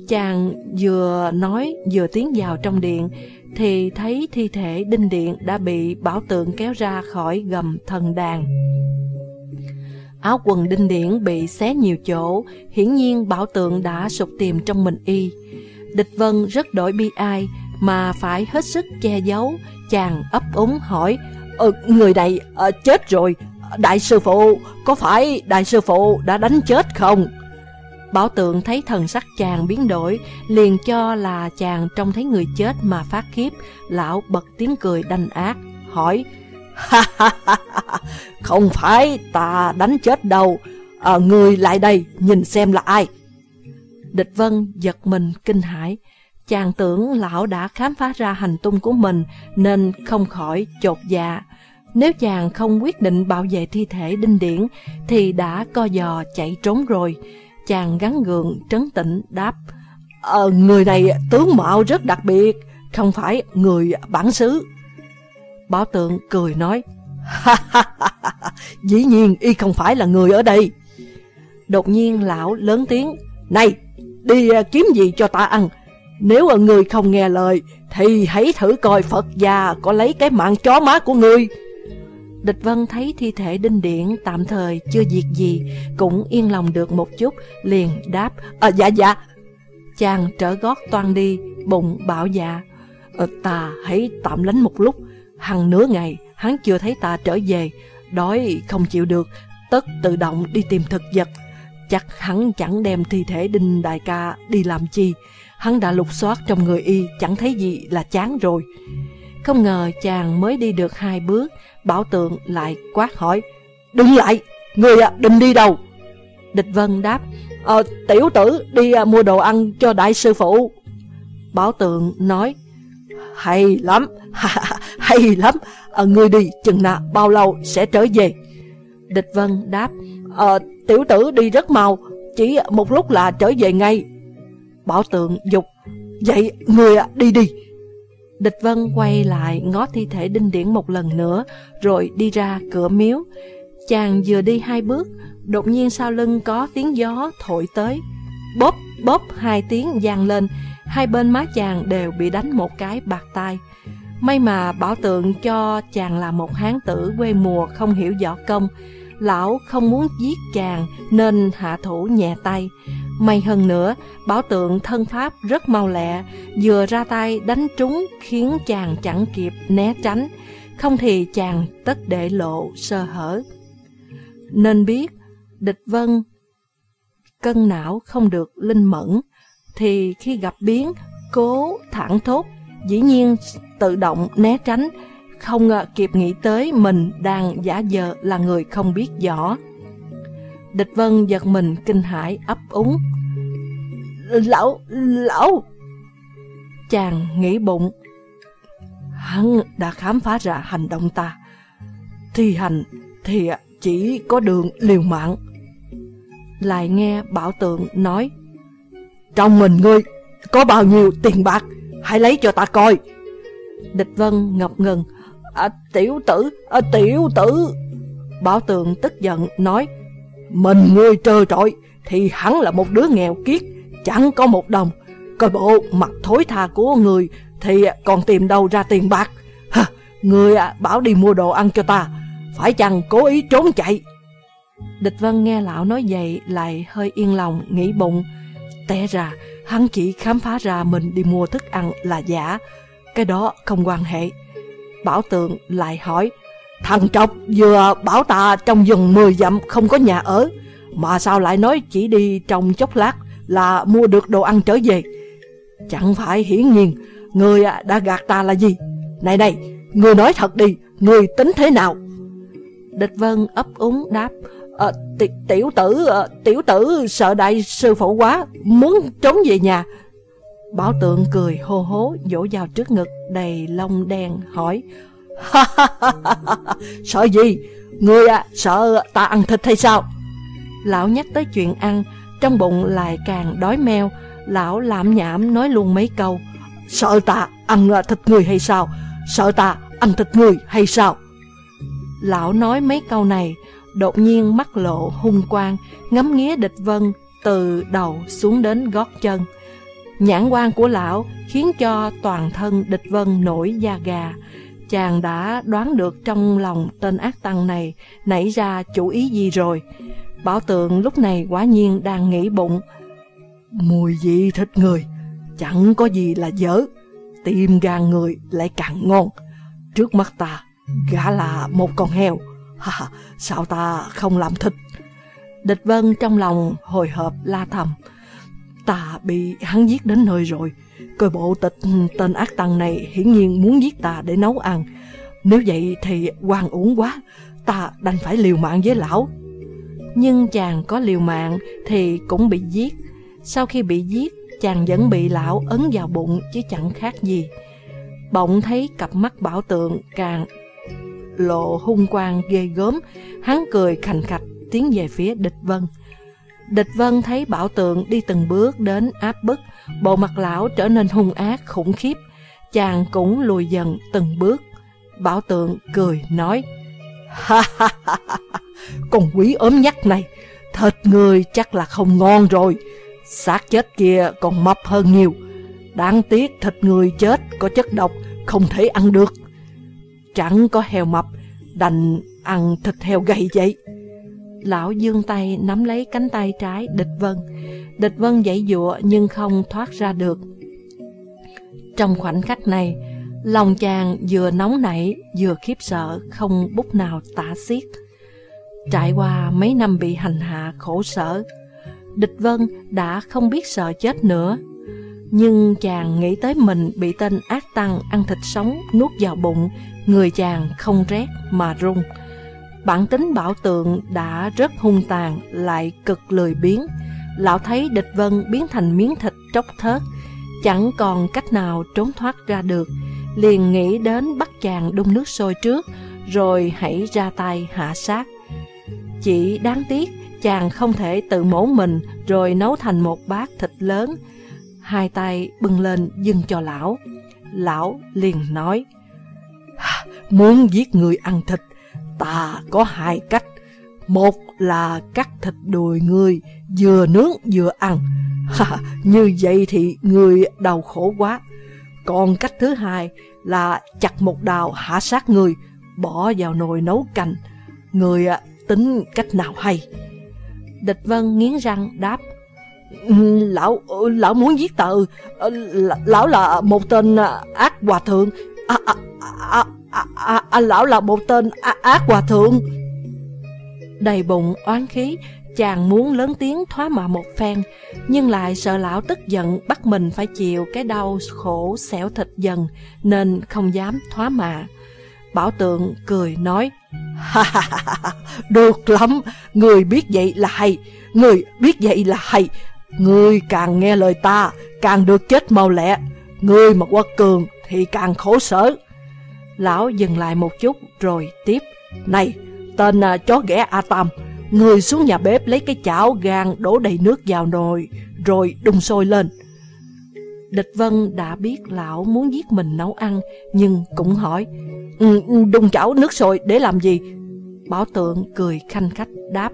Chàng vừa nói vừa tiến vào trong điện, thì thấy thi thể đinh điện đã bị bảo tượng kéo ra khỏi gầm thần đàn. Áo quần đinh điện bị xé nhiều chỗ, hiển nhiên bảo tượng đã sụp tìm trong mình y. Địch Vân rất đổi bi ai, mà phải hết sức che giấu, chàng ấp úng hỏi, ờ, người này ờ, chết rồi, đại sư phụ, có phải đại sư phụ đã đánh chết không? Bảo tượng thấy thần sắc chàng biến đổi, liền cho là chàng trông thấy người chết mà phát khiếp. Lão bật tiếng cười đanh ác, hỏi, ha ha ha không phải ta đánh chết đâu, à, người lại đây, nhìn xem là ai. Địch Vân giật mình kinh hãi, chàng tưởng lão đã khám phá ra hành tung của mình nên không khỏi chột dạ. Nếu chàng không quyết định bảo vệ thi thể đinh điển thì đã co giò chạy trốn rồi. Chàng gắn gượng trấn tĩnh đáp ờ, Người này tướng mạo rất đặc biệt Không phải người bản xứ. Bảo tượng cười nói ha ha ha Dĩ nhiên y không phải là người ở đây. Đột nhiên lão lớn tiếng Này đi ờ, kiếm gì cho ta ăn? Nếu người không nghe lời Thì hãy thử coi Phật già có lấy cái mạng chó má của người. Địch Vân thấy thi thể đinh điện tạm thời chưa diệt gì, cũng yên lòng được một chút, liền đáp, à, dạ dạ. Chàng trở gót toan đi, bụng bảo dạ, à, ta hãy tạm lánh một lúc, hằng nửa ngày, hắn chưa thấy ta trở về, đói không chịu được, tất tự động đi tìm thực vật. Chắc hắn chẳng đem thi thể đinh đại ca đi làm chi, hắn đã lục soát trong người y, chẳng thấy gì là chán rồi. Không ngờ chàng mới đi được hai bước, Bảo tượng lại quát hỏi Đừng lại, người à, định đi đâu? Địch Vân đáp à, Tiểu tử đi à, mua đồ ăn cho đại sư phụ. Bảo tượng nói Hay lắm, hay lắm à, Ngươi đi chừng nào bao lâu sẽ trở về? Địch Vân đáp à, Tiểu tử đi rất mau Chỉ một lúc là trở về ngay. Bảo tượng dục Vậy người à, đi đi. Địch Vân quay lại ngó thi thể đinh điển một lần nữa, rồi đi ra cửa miếu. Chàng vừa đi hai bước, đột nhiên sau lưng có tiếng gió thổi tới. Bóp, bóp hai tiếng vang lên, hai bên má chàng đều bị đánh một cái bạc tai. May mà bảo tượng cho chàng là một hán tử quê mùa không hiểu võ công. Lão không muốn giết chàng nên hạ thủ nhẹ tay. May hơn nữa, bảo tượng thân pháp rất mau lẹ, vừa ra tay đánh trúng khiến chàng chẳng kịp né tránh, không thì chàng tất để lộ sơ hở. Nên biết, địch vân cân não không được linh mẫn, thì khi gặp biến, cố thẳng thốt, dĩ nhiên tự động né tránh, không à, kịp nghĩ tới mình đang giả vờ là người không biết võ. Địch Vân giật mình kinh hãi ấp úng. Lão, lão! Chàng nghĩ bụng. Hắn đã khám phá ra hành động ta. Thi hành thì chỉ có đường liều mạng. Lại nghe Bảo Tượng nói. Trong mình ngươi có bao nhiêu tiền bạc, hãy lấy cho ta coi. Địch Vân ngập ngừng. À, tiểu tử, à, tiểu tử. Bảo Tượng tức giận nói. Mình ngươi trơ trọi Thì hắn là một đứa nghèo kiết Chẳng có một đồng. Coi bộ mặt thối tha của người Thì còn tìm đâu ra tiền bạc. Hả, Người à, bảo đi mua đồ ăn cho ta Phải chăng cố ý trốn chạy? Địch Vân nghe lão nói vậy Lại hơi yên lòng nghĩ bụng. Té ra hắn chỉ khám phá ra Mình đi mua thức ăn là giả Cái đó không quan hệ. Bảo tượng lại hỏi Thằng Trọc vừa bảo ta trong vòng 10 dặm không có nhà ở Mà sao lại nói chỉ đi trong chốc lát là mua được đồ ăn trở về? Chẳng phải hiển nhiên Người đã gạt ta là gì? Này này Người nói thật đi Người tính thế nào? Địch Vân ấp úng đáp à, Tiểu tử à, Tiểu tử sợ đại sư phụ quá Muốn trốn về nhà. Bảo tượng cười hô hố Vỗ vào trước ngực đầy lông đen hỏi Sợ gì? Ngươi à, sợ ta ăn thịt hay sao? Lão nhắc tới chuyện ăn, trong bụng lại càng đói meo. Lão lạm nhảm nói luôn mấy câu. Sợ ta ăn à, thịt người hay sao? Sợ ta ăn thịt người hay sao? Lão nói mấy câu này, đột nhiên mắt lộ hung quang, ngắm nghía địch vân từ đầu xuống đến gót chân. Nhãn quan của lão khiến cho toàn thân địch vân nổi da gà, chàng đã đoán được trong lòng tên ác tăng này nảy ra chủ ý gì rồi. Bảo tượng lúc này quả nhiên đang nghĩ bụng. Mùi vị thịt người, chẳng có gì là dở, tim gan người lại càng ngon. Trước mắt ta, gã là một con heo, ha, sao ta không làm thịt? Địch Vân trong lòng hồi hộp la thầm, ta bị hắn giết đến nơi rồi, Coi bộ tịch ừ, tên ác tăng này hiển nhiên muốn giết ta để nấu ăn. Nếu vậy thì quan uổng quá, ta đành phải liều mạng với lão. Nhưng chàng có liều mạng thì cũng bị giết. Sau khi bị giết, chàng vẫn bị lão ấn vào bụng chứ chẳng khác gì. Bỗng thấy cặp mắt bảo tượng càng lộ hung quang ghê gớm, hắn cười khành khạch tiến về phía địch vân. Địch vân thấy bảo tượng đi từng bước đến áp bức, Bộ mặt lão trở nên hung ác khủng khiếp. Chàng cũng lùi dần từng bước. Bảo tượng cười nói Ha ha ha ha Con quý ốm nhắc này Thịt người chắc là không ngon rồi. Xác chết kia còn mập hơn nhiều. Đáng tiếc thịt người chết có chất độc Không thể ăn được. Chẳng có heo mập Đành ăn thịt heo gầy vậy. Lão dương tay nắm lấy cánh tay trái địch vân. Địch vân dãy dụa nhưng không thoát ra được. Trong khoảnh khắc này, Lòng chàng vừa nóng nảy Vừa khiếp sợ Không bút nào tả xiết. Trải qua mấy năm bị hành hạ khổ sở, Địch vân đã không biết sợ chết nữa. Nhưng chàng nghĩ tới mình bị tên ác tăng ăn thịt sống nuốt vào bụng, Người chàng không rét mà run. Bản tính bảo tượng đã rất hung tàn, lại cực lười biếng. Lão thấy địch vân biến thành miếng thịt tróc thớt, Chẳng còn cách nào trốn thoát ra được. Liền nghĩ đến bắt chàng đun nước sôi trước, Rồi hãy ra tay hạ sát. Chỉ đáng tiếc, chàng không thể tự mổ mình, Rồi nấu thành một bát thịt lớn. Hai tay bưng lên dưng cho lão. Lão liền nói Muốn giết người ăn thịt Ta có hai cách Một là cắt thịt đùi người Vừa nướng vừa ăn ha, Như vậy thì người đau khổ quá Còn cách thứ hai là chặt một đào hạ sát người, bỏ vào nồi nấu canh. Người à, tính cách nào hay? Địch Vân nghiến răng đáp. Ừ, lão ừ, lão muốn giết tự ừ. ờ, lão là một tên à, ác hòa thượng à, à, à, à, à, à, lão là một tên ác hòa thượng. Đầy bụng oán khí chàng muốn lớn tiếng thoá mạ một phen nhưng lại sợ lão tức giận bắt mình phải chịu cái đau khổ xẻo thịt dần nên không dám thoá mạ. Bảo tượng cười nói ha ha ha được lắm người biết vậy là hay người biết vậy là hay. Người càng nghe lời ta càng được chết mau lẹ. Người mà quá cường thì càng khổ sở. Lão dừng lại một chút rồi tiếp. Này, tên à, chó ghẻ a tam, người xuống nhà bếp lấy cái chảo gan đổ đầy nước vào nồi, rồi đun sôi lên. Địch vân đã biết lão muốn giết mình nấu ăn, nhưng cũng hỏi ừ, ừ, đun chảo nước sôi để làm gì? Bảo tượng cười khanh khách, đáp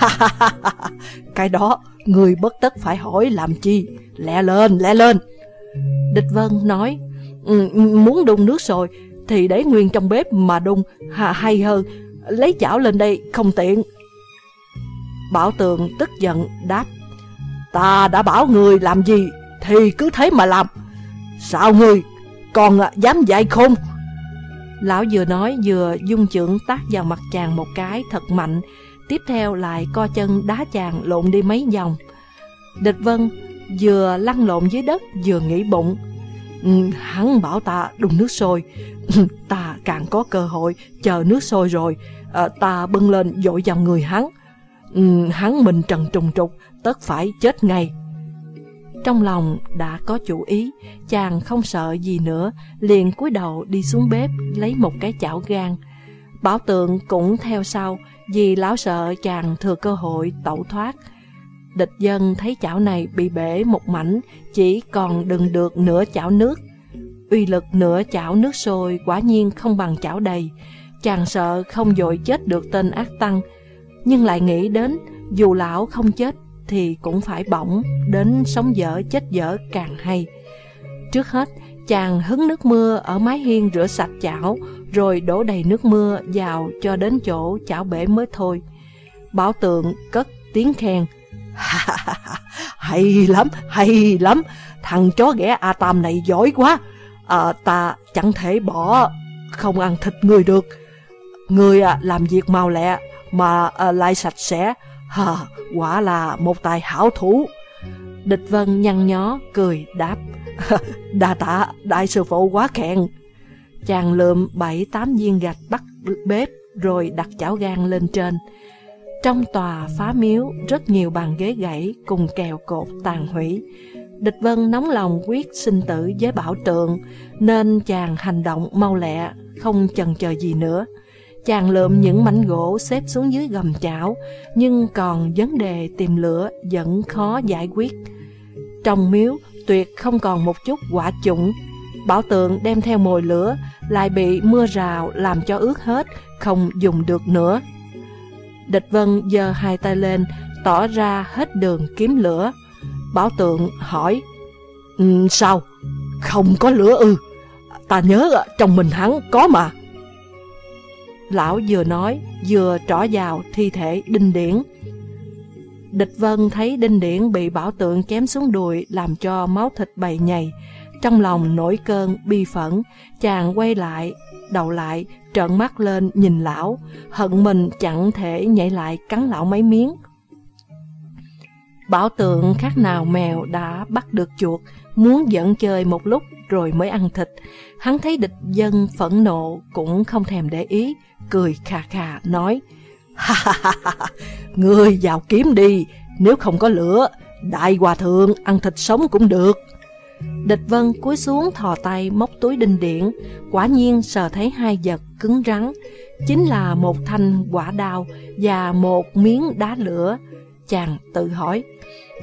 cái đó người bất tất phải hỏi làm chi? Lẹ lên lẹ lên. Địch vân nói Ừ, muốn đun nước sôi, thì để nguyên trong bếp mà đun hà hay hơn. Lấy chảo lên đây, không tiện. Bảo tường tức giận, đáp, ta đã bảo người làm gì, thì cứ thế mà làm. Sao người? Còn à, dám dạy không lão vừa nói, vừa dung trưởng tác vào mặt chàng một cái thật mạnh. Tiếp theo lại co chân đá chàng lộn đi mấy vòng. Địch vân vừa lăn lộn dưới đất, vừa nghĩ bụng. Ừ, hắn bảo ta đun nước sôi. Ừ, ta càng có cơ hội chờ nước sôi rồi. À, ta bưng lên dội vào người hắn. Ừ, hắn mình trần trùng trục tất phải chết ngay. Trong lòng đã có chủ ý chàng không sợ gì nữa liền cúi đầu đi xuống bếp lấy một cái chảo gan bảo tượng cũng theo sau vì lão sợ chàng thừa cơ hội tẩu thoát địch dân thấy chảo này bị bể một mảnh, chỉ còn đừng được nửa chảo nước. Uy lực nửa chảo nước sôi quả nhiên không bằng chảo đầy. Chàng sợ không dội chết được tên ác tăng, nhưng lại nghĩ đến dù lão không chết thì cũng phải bỏng đến sống dở chết dở càng hay. Trước hết, chàng hứng nước mưa ở mái hiên rửa sạch chảo, rồi đổ đầy nước mưa vào cho đến chỗ chảo bể mới thôi. Bảo tượng cất tiếng khen hay lắm hay lắm thằng chó ghẻ a tam này giỏi quá à, ta chẳng thể bỏ không ăn thịt người được người à, làm việc mau lẹ mà à, lại sạch sẽ à, quả là một tài hảo thủ. Địch Vân nhăn nhó, cười, đáp. Đa tạ, đại sư phụ quá khen. Chàng lượm bảy tám viên gạch bắt bếp, rồi đặt chảo gan lên trên. Trong tòa phá miếu, rất nhiều bàn ghế gãy cùng kèo cột tàn hủy. Địch Vân nóng lòng quyết sinh tử với bảo tượng, nên chàng hành động mau lẹ, không chần chờ gì nữa. Chàng lượm những mảnh gỗ xếp xuống dưới gầm chảo, nhưng còn vấn đề tìm lửa vẫn khó giải quyết. Trong miếu, tuyệt không còn một chút quả chủng. Bảo tượng đem theo mồi lửa, lại bị mưa rào làm cho ướt hết, không dùng được nữa. Địch Vân giơ hai tay lên, tỏ ra hết đường kiếm lửa. Bảo tượng hỏi, um, Sao? Không có lửa ư? Ta nhớ trong mình hắn có mà. Lão vừa nói, vừa trỏ vào thi thể đinh điển. Địch Vân thấy đinh điển bị bảo tượng chém xuống đùi làm cho máu thịt bầy nhầy. Trong lòng nổi cơn bi phẫn, chàng quay lại, đầu lại, trợn mắt lên nhìn lão, hận mình chẳng thể nhảy lại cắn lão mấy miếng. Bảo tượng khác nào mèo đã bắt được chuột, muốn giận chơi một lúc rồi mới ăn thịt. Hắn thấy địch dân phẫn nộ cũng không thèm để ý, cười khà khà nói ha ha ha ngươi vào kiếm đi nếu không có lửa đại hòa thượng ăn thịt sống cũng được địch vân cúi xuống thò tay móc túi đinh điện, quả nhiên sờ thấy hai vật cứng rắn. Chính là một thanh quả đao và một miếng đá lửa. Chàng tự hỏi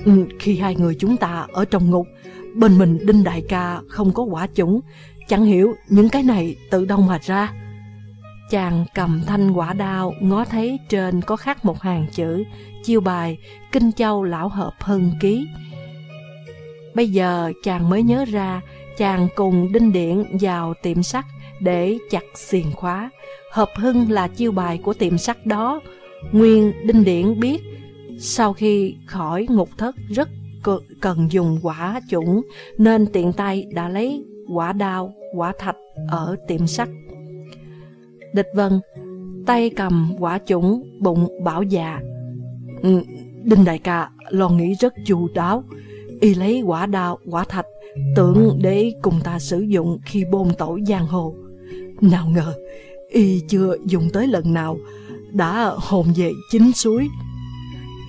ừ, khi hai người chúng ta ở trong ngục bên mình đinh đại ca không có quả chủng chẳng hiểu những cái này tự đâu mà ra. Chàng cầm thanh quả đao, ngó thấy trên có khắc một hàng chữ, chiêu bài, Kinh Châu Lão Hợp hơn Ký. Bây giờ chàng mới nhớ ra, chàng cùng Đinh Điện vào tiệm sắt để chặt xiềng khóa. Hợp hưng là chiêu bài của tiệm sắt đó. Nguyên Đinh Điện biết, sau khi khỏi ngục thất rất cần dùng quả chủng, nên tiện tay đã lấy quả đao, quả thạch ở tiệm sắt. Địch Vân, tay cầm quả chủng, bụng bảo già Đinh đại ca lo nghĩ rất chu đáo, y lấy quả đao, quả thạch, tưởng để cùng ta sử dụng khi bôn tẩu giang hồ. Nào ngờ, y chưa dùng tới lần nào, đã hồn về chính suối.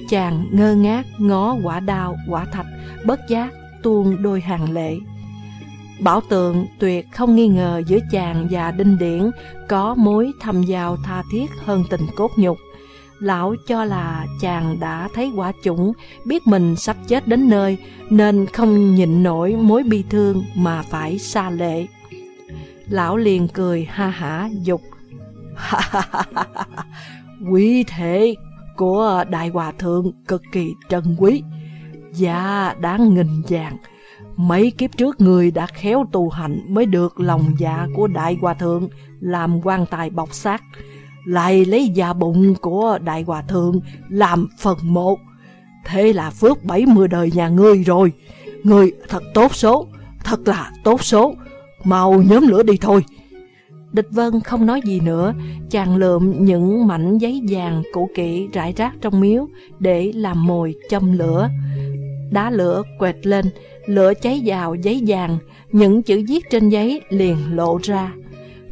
Chàng ngơ ngác ngó quả đao, quả thạch, bất giác tuôn đôi hàng lệ. Bảo tượng tuyệt không nghi ngờ giữa chàng và Đinh Điển có mối thầm giao tha thiết hơn tình cốt nhục. Lão cho là chàng đã thấy quả chủng, biết mình sắp chết đến nơi, nên không nhịn nổi mối bi thương mà phải xa lệ. Lão liền cười ha hả dục. quý thể của Đại Hòa Thượng cực kỳ trân quý, và đáng nghìn vàng. Mấy kiếp trước người đã khéo tu hành mới được lòng dạ của Đại Hòa Thượng làm quan tài bọc xác, lại lấy da bụng của Đại Hòa Thượng làm phần mộ. Thế là phước 70 đời nhà ngươi rồi. Ngươi thật tốt số, thật là tốt số. Mau nhóm lửa đi thôi. Địch Vân không nói gì nữa, chàng lượm những mảnh giấy vàng cũ kỹ rải rác trong miếu để làm mồi châm lửa. Đá lửa quẹt lên, lửa cháy vào giấy vàng, những chữ viết trên giấy liền lộ ra.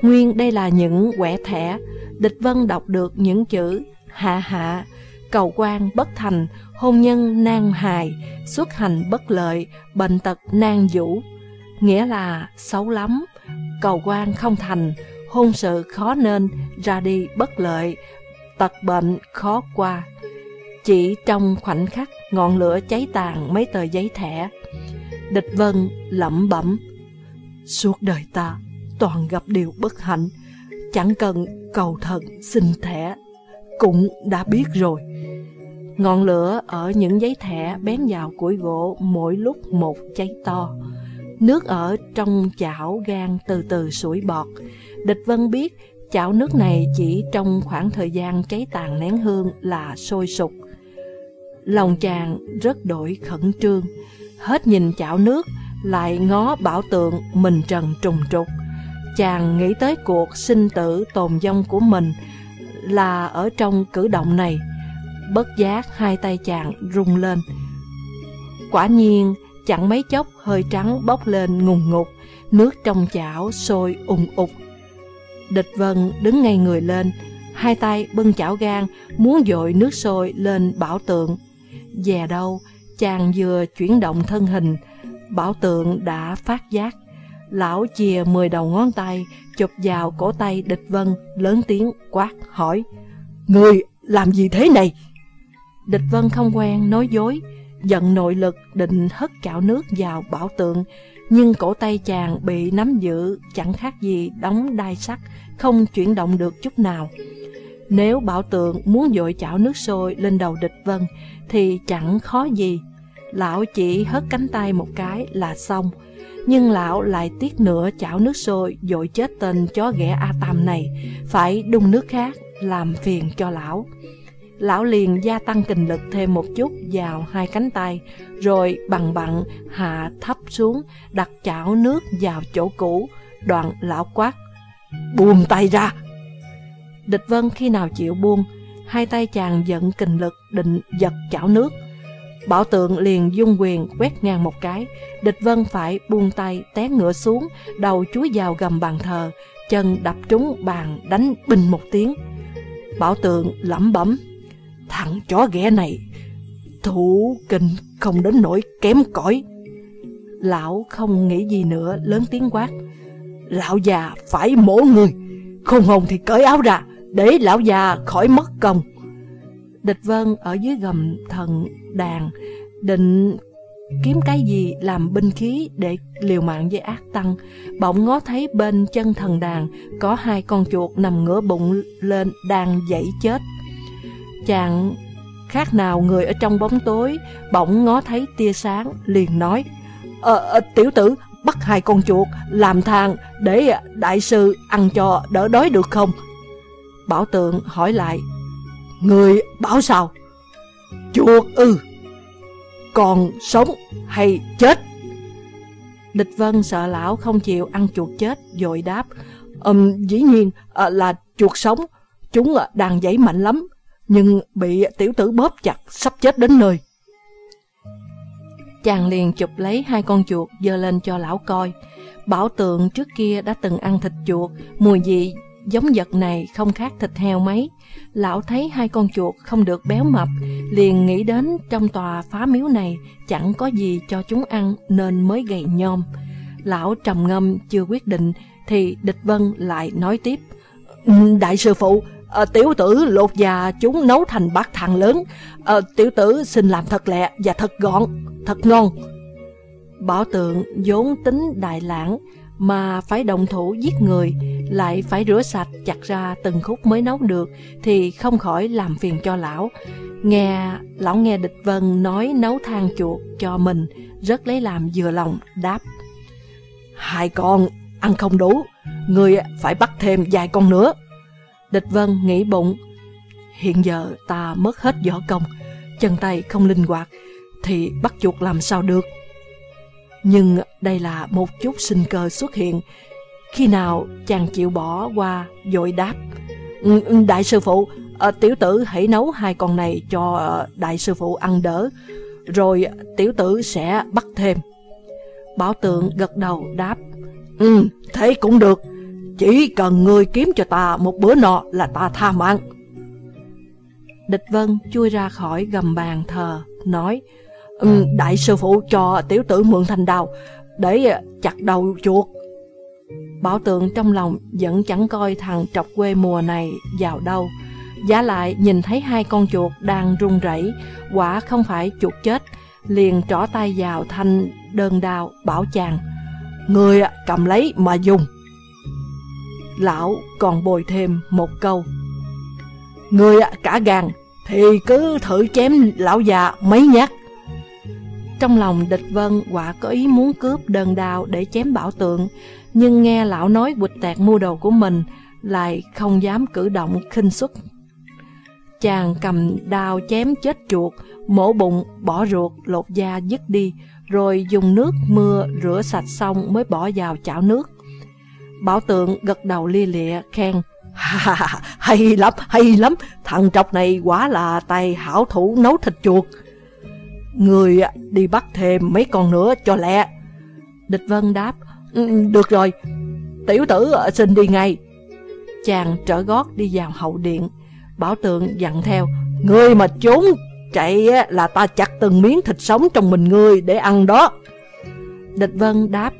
Nguyên đây là những quẻ thẻ, địch vân đọc được những chữ hạ hạ, cầu quan bất thành, hôn nhân nan hài, xuất hành bất lợi, bệnh tật nan vũ. Nghĩa là xấu lắm, cầu quan không thành, hôn sự khó nên, ra đi bất lợi, tật bệnh khó qua. Chỉ trong khoảnh khắc ngọn lửa cháy tàn mấy tờ giấy thẻ. Địch Vân lẩm bẩm Suốt đời ta toàn gặp điều bất hạnh Chẳng cần cầu thần xin thẻ, Cũng đã biết rồi. Ngọn lửa ở những giấy thẻ bén vào củi gỗ mỗi lúc một cháy to. Nước ở trong chảo gan từ từ sủi bọt. Địch Vân biết chảo nước này chỉ trong khoảng thời gian cháy tàn nén hương là sôi sục. Lòng chàng rất đổi khẩn trương, Hết nhìn chảo nước, Lại ngó bảo tượng mình trần trùng trục. Chàng nghĩ tới cuộc sinh tử tồn vong của mình Là ở trong cử động này. Bất giác hai tay chàng rung lên. Quả nhiên chẳng mấy chốc hơi trắng bốc lên ngùng ngục Nước trong chảo sôi ùng ục. Địch Vân đứng ngay người lên Hai tay bưng chảo gan Muốn dội nước sôi lên bảo tượng. Dè đâu Chàng vừa chuyển động thân hình, bảo tượng đã phát giác. Lão chìa mười đầu ngón tay, chụp vào cổ tay địch vân, lớn tiếng quát hỏi. Người làm gì thế này? Địch vân không quen nói dối, giận nội lực định hất chảo nước vào bảo tượng, nhưng cổ tay chàng bị nắm giữ chẳng khác gì đóng đai sắt, không chuyển động được chút nào. Nếu bảo tượng muốn dội chảo nước sôi lên đầu địch vân thì chẳng khó gì Lão chỉ hất cánh tay một cái là xong nhưng lão lại tiếc nữa chảo nước sôi Dội chết tên chó ghẻ A Tam này, Phải đun nước khác Làm phiền cho lão. Lão liền gia tăng kình lực thêm một chút vào hai cánh tay, Rồi bằng bặn hạ thấp xuống, Đặt chảo nước vào chỗ cũ, Đoạn lão quát, Buông tay ra! Địch Vân khi nào chịu buông, Hai tay chàng giận kình lực định giật chảo nước. Bảo tượng liền dung quyền quét ngang một cái, địch vân phải buông tay té ngựa xuống, đầu chúi vào gầm bàn thờ, chân đập trúng bàn đánh bình một tiếng. Bảo tượng lẩm bẩm, thằng chó ghẻ này, thủ kinh không đến nỗi kém cỏi. Lão không nghĩ gì nữa, lớn tiếng quát. Lão già phải mổ người, không hồn thì cởi áo ra, để lão già khỏi mất công. Địch Vân ở dưới gầm thần đàn định kiếm cái gì làm binh khí để liều mạng với ác tăng bỗng ngó thấy bên chân thần đàn có hai con chuột nằm ngửa bụng lên đang dậy chết chàng khác nào người ở trong bóng tối bỗng ngó thấy tia sáng liền nói ờ, à, tiểu tử bắt hai con chuột làm thang để đại sư ăn cho đỡ đói được không? Bảo tượng hỏi lại, Người bảo sao? Chuột ư, còn sống hay chết? Địch Vân sợ lão không chịu ăn chuột chết, dội đáp, um, Dĩ nhiên uh, là chuột sống, chúng ờ, uh, đang dãy mạnh lắm, nhưng bị tiểu tử bóp chặt, sắp chết đến nơi. Chàng liền chụp lấy hai con chuột dơ lên cho lão coi. Bảo tượng trước kia đã từng ăn thịt chuột, mùi vị giống vật này không khác thịt heo mấy. Lão thấy hai con chuột không được béo mập, liền nghĩ đến trong tòa phá miếu này chẳng có gì cho chúng ăn nên mới gầy nhom. Lão trầm ngâm chưa quyết định thì địch vân lại nói tiếp. Ừ, đại sư phụ, à, tiểu tử lột già chúng nấu thành bát thằng lớn. À, tiểu tử xin làm thật lẹ và thật gọn, thật ngon. Bảo tượng vốn tính đại lãng mà phải động thủ giết người, lại phải rửa sạch chặt ra từng khúc mới nấu được thì không khỏi làm phiền cho lão. Nghe lão nghe địch vân nói nấu than chuột cho mình, rất lấy làm vừa lòng đáp. Hai con ăn không đủ, người phải bắt thêm vài con nữa. Địch vân nghĩ bụng, hiện giờ ta mất hết võ công, chân tay không linh hoạt, thì bắt chuột làm sao được. Nhưng đây là một chút sinh cơ xuất hiện. Khi nào chàng chịu bỏ qua dội đáp. Ừ, ừ, đại sư phụ, ờ, tiểu tử hãy nấu hai con này cho ờ, đại sư phụ ăn đỡ. Rồi tiểu tử sẽ bắt thêm. Bảo tượng gật đầu đáp. Ừ, thế cũng được. Chỉ cần người kiếm cho ta một bữa nọ là ta tha mạng. Địch Vân chui ra khỏi gầm bàn thờ, nói Đại sư phụ cho tiểu tử mượn thanh đao Để ờ, chặt đầu chuột. Bảo tượng trong lòng vẫn chẳng coi thằng trọc quê mùa này vào đâu. Giá lại nhìn thấy hai con chuột đang run rẩy, Quả không phải chuột chết, Liền trỏ tay vào thanh đơn đao bảo chàng, Người cầm lấy mà dùng. Lão còn bồi thêm một câu, Người cả gàng Thì cứ thử chém lão già mấy nhát trong lòng địch vân quả có ý muốn cướp đơn đao để chém bảo tượng, nhưng nghe lão nói quịch tạc mua đồ của mình, lại không dám cử động khinh xuất. Chàng cầm đao chém chết chuột, mổ bụng, bỏ ruột, lột da dứt đi, rồi dùng nước mưa rửa sạch xong mới bỏ vào chảo nước. Bảo tượng gật đầu lia lịa, khen, ha, hay lắm, hay lắm, thằng trọc này quả là tay hảo thủ nấu thịt chuột. Người đi bắt thêm mấy con nữa cho lẹ. Địch Vân đáp, ừ, được rồi, tiểu tử ờ, xin đi ngay. Chàng trở gót đi vào hậu điện, bảo tượng dặn theo, Ngươi mà trốn chạy là ta chặt từng miếng thịt sống trong mình ngươi để ăn đó. Địch Vân đáp,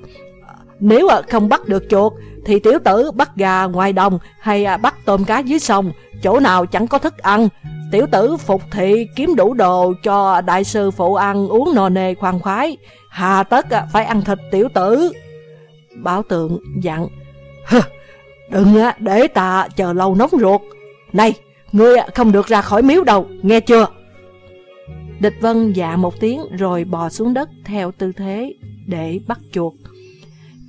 ờ, nếu ờ, không bắt được chuột thì tiểu tử bắt gà ngoài đồng hay à, bắt tôm cá dưới sông, chỗ nào chẳng có thức ăn Tiểu tử phục thị kiếm đủ đồ cho đại sư phụ ăn uống nò nề khoan khoái, hà tất à, phải ăn thịt tiểu tử. Bảo tượng dặn, đừng à, để ta chờ lâu nóng ruột. Này, ngươi à, không được ra khỏi miếu đâu, nghe chưa? Địch Vân dạ một tiếng rồi bò xuống đất theo tư thế để bắt chuột.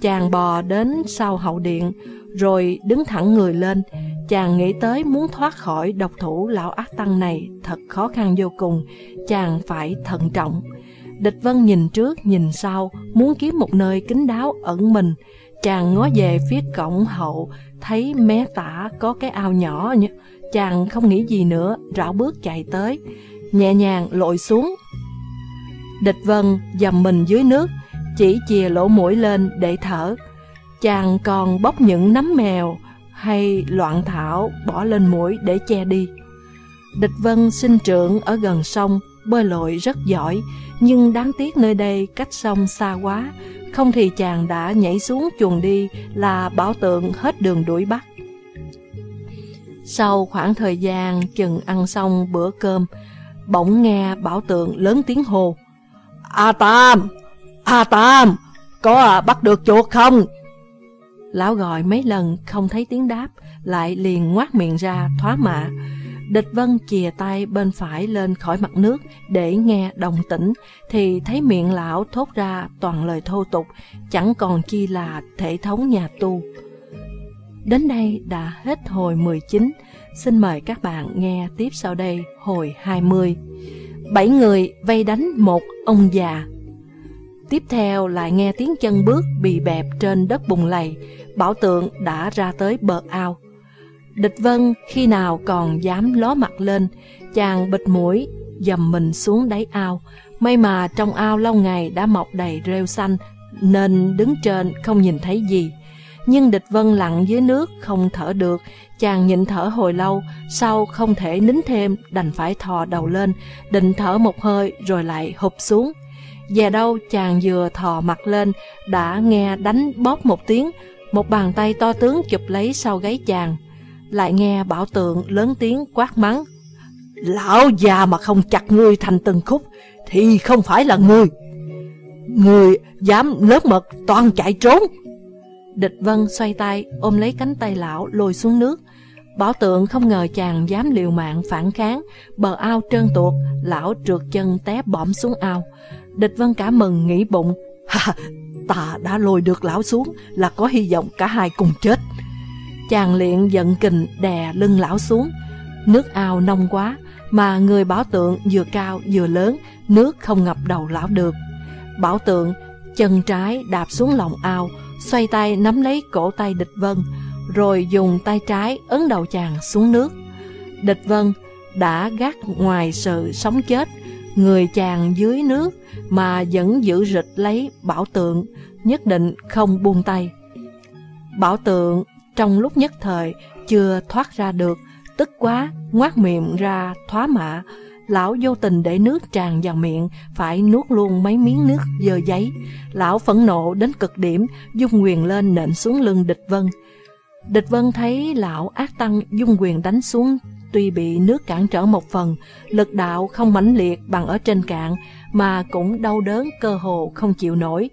Chàng bò đến sau hậu điện, rồi đứng thẳng người lên. Chàng nghĩ tới muốn thoát khỏi độc thủ lão ác tăng này thật khó khăn vô cùng, chàng phải thận trọng. Địch Vân nhìn trước nhìn sau, muốn kiếm một nơi kín đáo ẩn mình. Chàng ngó về phía cổng hậu, thấy mé tả có cái ao nhỏ, chàng không nghĩ gì nữa, rảo bước chạy tới, nhẹ nhàng lội xuống. Địch Vân dầm mình dưới nước, chỉ chìa lỗ mũi lên để thở. Chàng còn bóc những nấm mèo hay loạn thảo bỏ lên mũi để che đi. Địch Vân sinh trưởng ở gần sông, bơi lội rất giỏi, nhưng đáng tiếc nơi đây cách sông xa quá, không thì chàng đã nhảy xuống chuồng đi là bảo tượng hết đường đuổi bắt. Sau khoảng thời gian chừng ăn xong bữa cơm, bỗng nghe bảo tượng lớn tiếng hô. A Tam! A Tam! Có bắt được chuột không? Lão gọi mấy lần không thấy tiếng đáp, lại liền ngoác miệng ra thoá mạ. Địch Vân chìa tay bên phải lên khỏi mặt nước để nghe đồng tĩnh, thì thấy miệng lão thốt ra toàn lời thô tục, chẳng còn chi là thể thống nhà tu. Đến đây đã hết hồi 19, xin mời các bạn nghe tiếp sau đây hồi 20. Bảy người vây đánh một ông già. Tiếp theo lại nghe tiếng chân bước bị bẹp trên đất bùn lầy, bảo tượng đã ra tới bờ ao. Địch Vân khi nào còn dám ló mặt lên, chàng bịt mũi, dầm mình xuống đáy ao. May mà trong ao lâu ngày đã mọc đầy rêu xanh, nên đứng trên không nhìn thấy gì. Nhưng địch Vân lặng dưới nước, không thở được, chàng nhịn thở hồi lâu, sau không thể nín thêm, đành phải thò đầu lên, định thở một hơi rồi lại hụp xuống. Về đâu chàng vừa thò mặt lên, đã nghe đánh bóp một tiếng, một bàn tay to tướng chụp lấy sau gáy chàng lại nghe bảo tượng lớn tiếng quát mắng. Lão già mà không chặt ngươi thành từng khúc thì không phải là ngươi. Người dám lớp mật toàn chạy trốn. Địch Vân xoay tay ôm lấy cánh tay lão lôi xuống nước. Bảo tượng không ngờ chàng dám liều mạng phản kháng, bờ ao trơn tuột, lão trượt chân té bõm xuống ao. Địch Vân cả mừng nghĩ bụng, ha, ta đã lôi được lão xuống là có hy vọng cả hai cùng chết. Chàng liền giận kình đè lưng lão xuống. Nước ao nông quá, mà người bảo tượng vừa cao vừa lớn, nước không ngập đầu lão được. Bảo tượng chân trái đạp xuống lòng ao, xoay tay nắm lấy cổ tay địch vân, rồi dùng tay trái ấn đầu chàng xuống nước. Địch vân đã gác ngoài sự sống chết, người chàng dưới nước mà vẫn giữ rịch lấy bảo tượng, nhất định không buông tay. Bảo tượng trong lúc nhất thời, chưa thoát ra được, tức quá, ngoác miệng ra thoá mạ. Lão vô tình để nước tràn vào miệng, phải nuốt luôn mấy miếng nước dơ giấy. Lão phẫn nộ đến cực điểm, dung quyền lên nện xuống lưng địch vân. Địch vân thấy lão ác tăng dung quyền đánh xuống tuy bị nước cản trở một phần, lực đạo không mãnh liệt bằng ở trên cạn, mà cũng đau đớn cơ hồ không chịu nổi.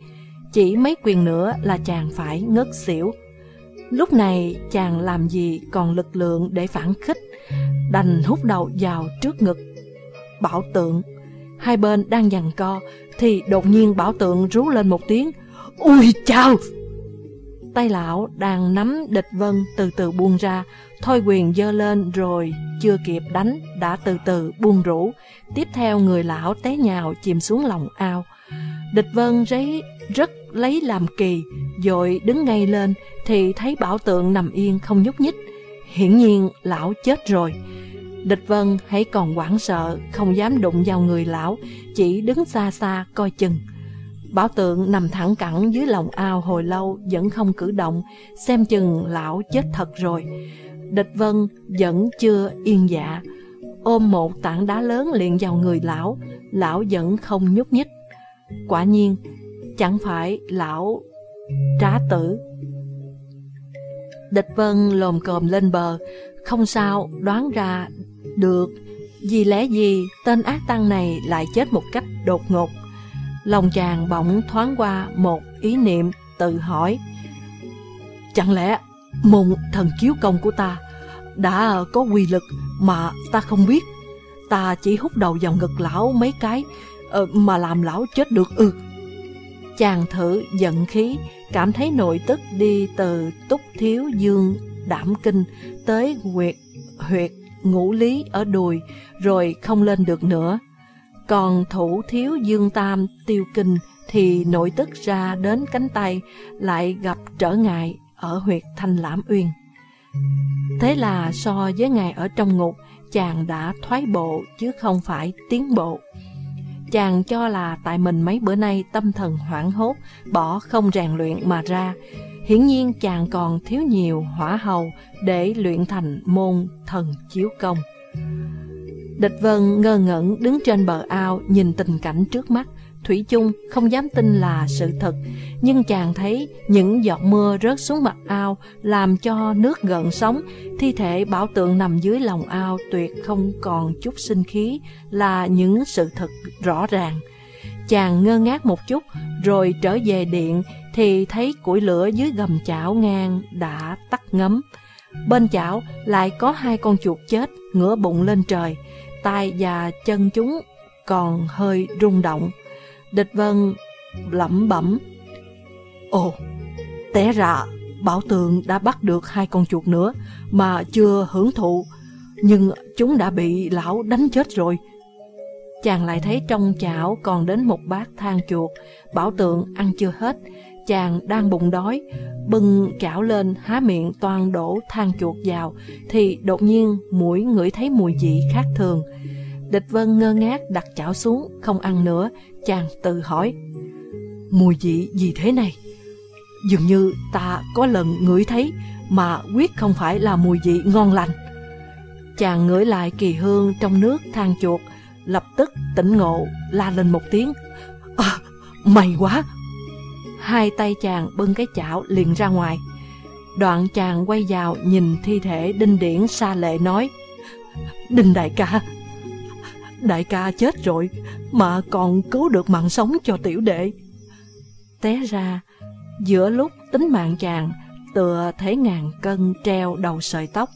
Chỉ mấy quyền nữa là chàng phải ngất xỉu. Lúc này chàng làm gì còn lực lượng để phản khích, đành hút đầu vào trước ngực. Bảo tượng, hai bên đang giằng co, thì đột nhiên bảo tượng rú lên một tiếng, Ui chào! Tay lão đang nắm địch vân từ từ buông ra, thôi quyền dơ lên rồi chưa kịp đánh đã từ từ buông rũ. Tiếp theo người lão té nhào chìm xuống lòng ao. Địch vân rấy rất lấy làm kỳ, rồi đứng ngay lên thì thấy bảo tượng nằm yên không nhúc nhích. Hiển nhiên lão chết rồi. Địch Vân hãy còn hoảng sợ, không dám đụng vào người lão, chỉ đứng xa xa coi chừng. Bảo tượng nằm thẳng cẳng dưới lòng ao hồi lâu vẫn không cử động, xem chừng lão chết thật rồi. Địch Vân vẫn chưa yên dạ, ôm một tảng đá lớn liền vào người lão, lão vẫn không nhúc nhích. Quả nhiên, chẳng phải lão trá tử. Địch Vân lồm cồm lên bờ, không sao đoán ra được vì lẽ gì tên ác tăng này lại chết một cách đột ngột. Lòng chàng bỗng thoáng qua một ý niệm tự hỏi. Chẳng lẽ môn thần chiếu công của ta đã có quy lực mà ta không biết? Ta chỉ hút đầu vào ngực lão mấy cái ờ, mà làm lão chết được ư. Chàng thử giận khí, cảm thấy nội tức đi từ túc thiếu dương đảm kinh tới huyệt, huyệt ngũ lý ở đùi, rồi không lên được nữa. Còn thủ thiếu dương tam tiêu kinh thì nội tức ra đến cánh tay lại gặp trở ngại ở huyệt thanh lãm uyên. Thế là so với ngày ở trong ngục, chàng đã thoái bộ chứ không phải tiến bộ. Chàng cho là tại mình mấy bữa nay tâm thần hoảng hốt, bỏ không rèn luyện mà ra. Hiển nhiên chàng còn thiếu nhiều hỏa hầu để luyện thành môn thần chiếu công. Địch Vân ngơ ngẩn đứng trên bờ ao nhìn tình cảnh trước mắt. Thủy chung không dám tin là sự thật, nhưng chàng thấy những giọt mưa rớt xuống mặt ao làm cho nước gợn sóng, thi thể bảo tượng nằm dưới lòng ao tuyệt không còn chút sinh khí là những sự thật rõ ràng. Chàng ngơ ngác một chút, rồi trở về điện thì thấy củi lửa dưới gầm chảo ngang đã tắt ngấm. Bên chảo lại có hai con chuột chết ngửa bụng lên trời, tay và chân chúng còn hơi rung động. Địch Vân lẩm bẩm. Ồ, té ra Bảo Tường đã bắt được hai con chuột nữa mà chưa hưởng thụ, nhưng chúng đã bị lão đánh chết rồi. Chàng lại thấy trong chảo còn đến một bát than chuột, Bảo Tượng ăn chưa hết, chàng đang bụng đói, bưng chảo lên há miệng toàn đổ than chuột vào, thì đột nhiên mũi ngửi thấy mùi vị khác thường. Địch Vân ngơ ngác đặt chảo xuống, không ăn nữa, chàng tự hỏi. Mùi vị gì thế này? Dường như ta có lần ngửi thấy mà quyết không phải là mùi vị ngon lành. Chàng ngửi lại kỳ hương trong nước than chuột, lập tức tỉnh ngộ, la lên một tiếng. À, may quá! Hai tay chàng bưng cái chảo liền ra ngoài. Đoạn chàng quay vào nhìn thi thể Đinh Điển xa lệ nói, Đinh đại ca Đại ca chết rồi, Mà còn cứu được mạng sống cho tiểu đệ Té ra, Giữa lúc tính mạng chàng, Tựa thế ngàn cân treo đầu sợi tóc,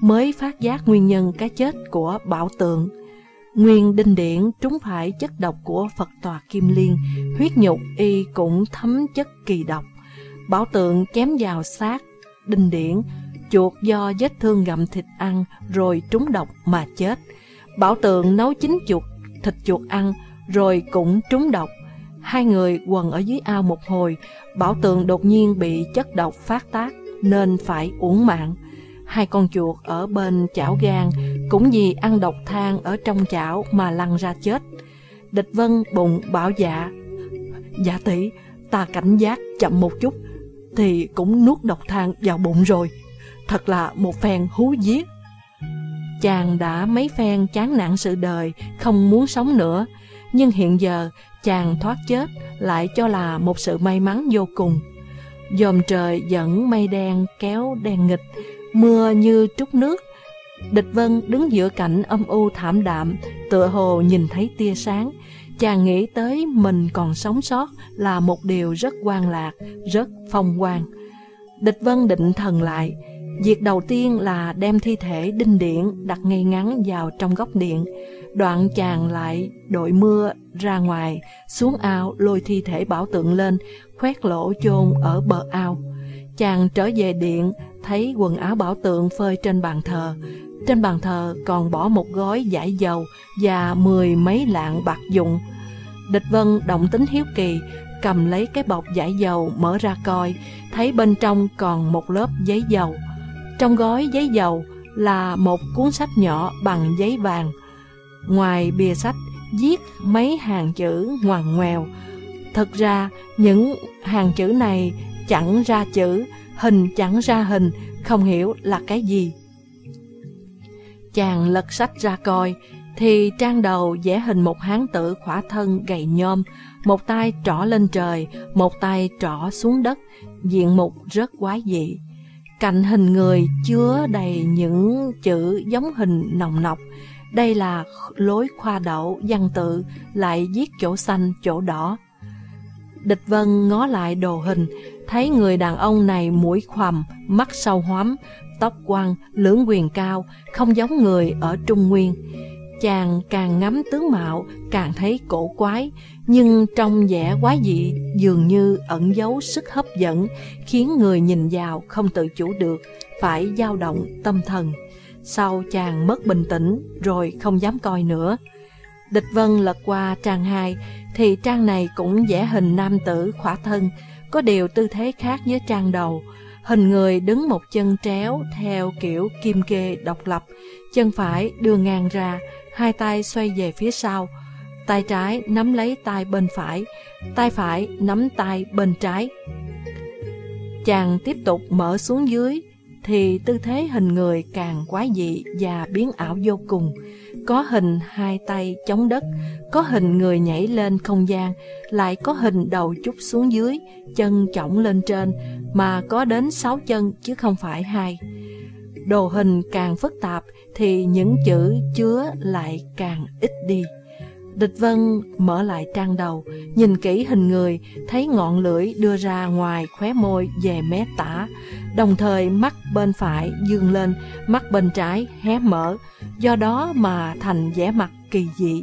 Mới phát giác nguyên nhân cái chết của Bảo Tượng Nguyên đinh điển trúng phải chất độc của Phật tòa Kim Liên, huyết nhục y cũng thấm chất kỳ độc. Bảo tượng chém vào xác đinh điển, chuột do vết thương gặm thịt ăn rồi trúng độc mà chết. Bảo tượng nấu chín chuột, thịt chuột ăn rồi cũng trúng độc. Hai người quần ở dưới ao một hồi, bảo tượng đột nhiên bị chất độc phát tác nên phải uổng mạng. Hai con chuột ở bên chảo gan cũng vì ăn độc than ở trong chảo mà lăn ra chết. Địch Vân bụng bảo dạ. Dạ tỷ, ta cảnh giác chậm một chút thì cũng nuốt độc than vào bụng rồi. Thật là một phen hú giết. Chàng đã mấy phen chán nản sự đời, không muốn sống nữa. Nhưng hiện giờ chàng thoát chết lại cho là một sự may mắn vô cùng. Dòm trời dẫn mây đen kéo đen nghịch, mưa như trút nước. Địch Vân đứng giữa cảnh âm u thảm đạm, tựa hồ nhìn thấy tia sáng. Chàng nghĩ tới mình còn sống sót là một điều rất quan lạc, rất phong quang. Địch Vân định thần lại. Việc đầu tiên là đem thi thể đinh điện đặt ngay ngắn vào trong góc điện. Đoạn chàng lại đội mưa ra ngoài, xuống ao lôi thi thể bảo tượng lên, khoét lỗ chôn ở bờ ao. Chàng trở về điện, thấy quần áo bảo tượng phơi trên bàn thờ. Trên bàn thờ còn bỏ một gói giải dầu và mười mấy lạng bạc dụng. Địch Vân động tính hiếu kỳ, cầm lấy cái bọc giải dầu mở ra coi, thấy bên trong còn một lớp giấy dầu. Trong gói giấy dầu là một cuốn sách nhỏ bằng giấy vàng. Ngoài bìa sách viết mấy hàng chữ ngoằn ngoèo. Thực ra những hàng chữ này chẳng ra chữ, hình chẳng ra hình, không hiểu là cái gì. Chàng lật sách ra coi, thì trang đầu vẽ hình một hán tử khỏa thân gầy nhom một tay trỏ lên trời, một tay trỏ xuống đất, diện mục rất quái dị. Cạnh hình người chứa đầy những chữ giống hình nồng nọc. Đây là lối khoa đậu văn tự, lại viết chỗ xanh, chỗ đỏ. Địch Vân ngó lại đồ hình, thấy người đàn ông này mũi khoằm, mắt sâu hoắm, tóc quăng, lưỡng quyền cao, không giống người ở Trung Nguyên. Chàng càng ngắm tướng mạo, càng thấy cổ quái, nhưng trong vẻ quái dị dường như ẩn giấu sức hấp dẫn, khiến người nhìn vào không tự chủ được, phải dao động tâm thần. Sau chàng mất bình tĩnh, rồi không dám coi nữa. Địch Vân lật qua trang 2, thì trang này cũng vẽ hình nam tử khỏa thân, có điều tư thế khác với trang đầu. Hình người đứng một chân tréo theo kiểu kim kê độc lập, chân phải đưa ngang ra, hai tay xoay về phía sau. Tay trái nắm lấy tay bên phải, tay phải nắm tay bên trái. Chàng tiếp tục mở xuống dưới, thì tư thế hình người càng quái dị và biến ảo vô cùng. Có hình hai tay chống đất, có hình người nhảy lên không gian, lại có hình đầu chút xuống dưới, chân chỏng lên trên, mà có đến sáu chân chứ không phải hai. Đồ hình càng phức tạp thì những chữ chứa lại càng ít đi. Địch Vân mở lại trang đầu, nhìn kỹ hình người, thấy ngọn lưỡi đưa ra ngoài khóe môi về mé tả, đồng thời mắt bên phải dương lên, mắt bên trái hé mở, do đó mà thành vẻ mặt kỳ dị.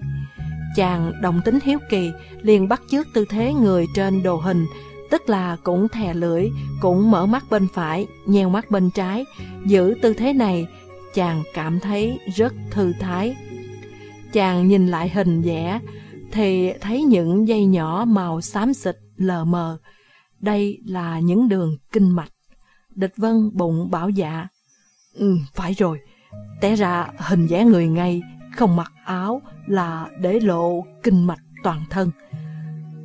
Chàng đồng tính hiếu kỳ, liền bắt chước tư thế người trên đồ hình, tức là cũng thè lưỡi, cũng mở mắt bên phải, nheo mắt bên trái. Giữ tư thế này, chàng cảm thấy rất thư thái. Chàng nhìn lại hình vẽ, thì thấy những dây nhỏ màu xám xịt lờ mờ. Đây là những đường kinh mạch. Địch Vân bụng bảo dạ. Ừ, phải rồi, té ra hình vẽ người ngay, không mặc áo là để lộ kinh mạch toàn thân.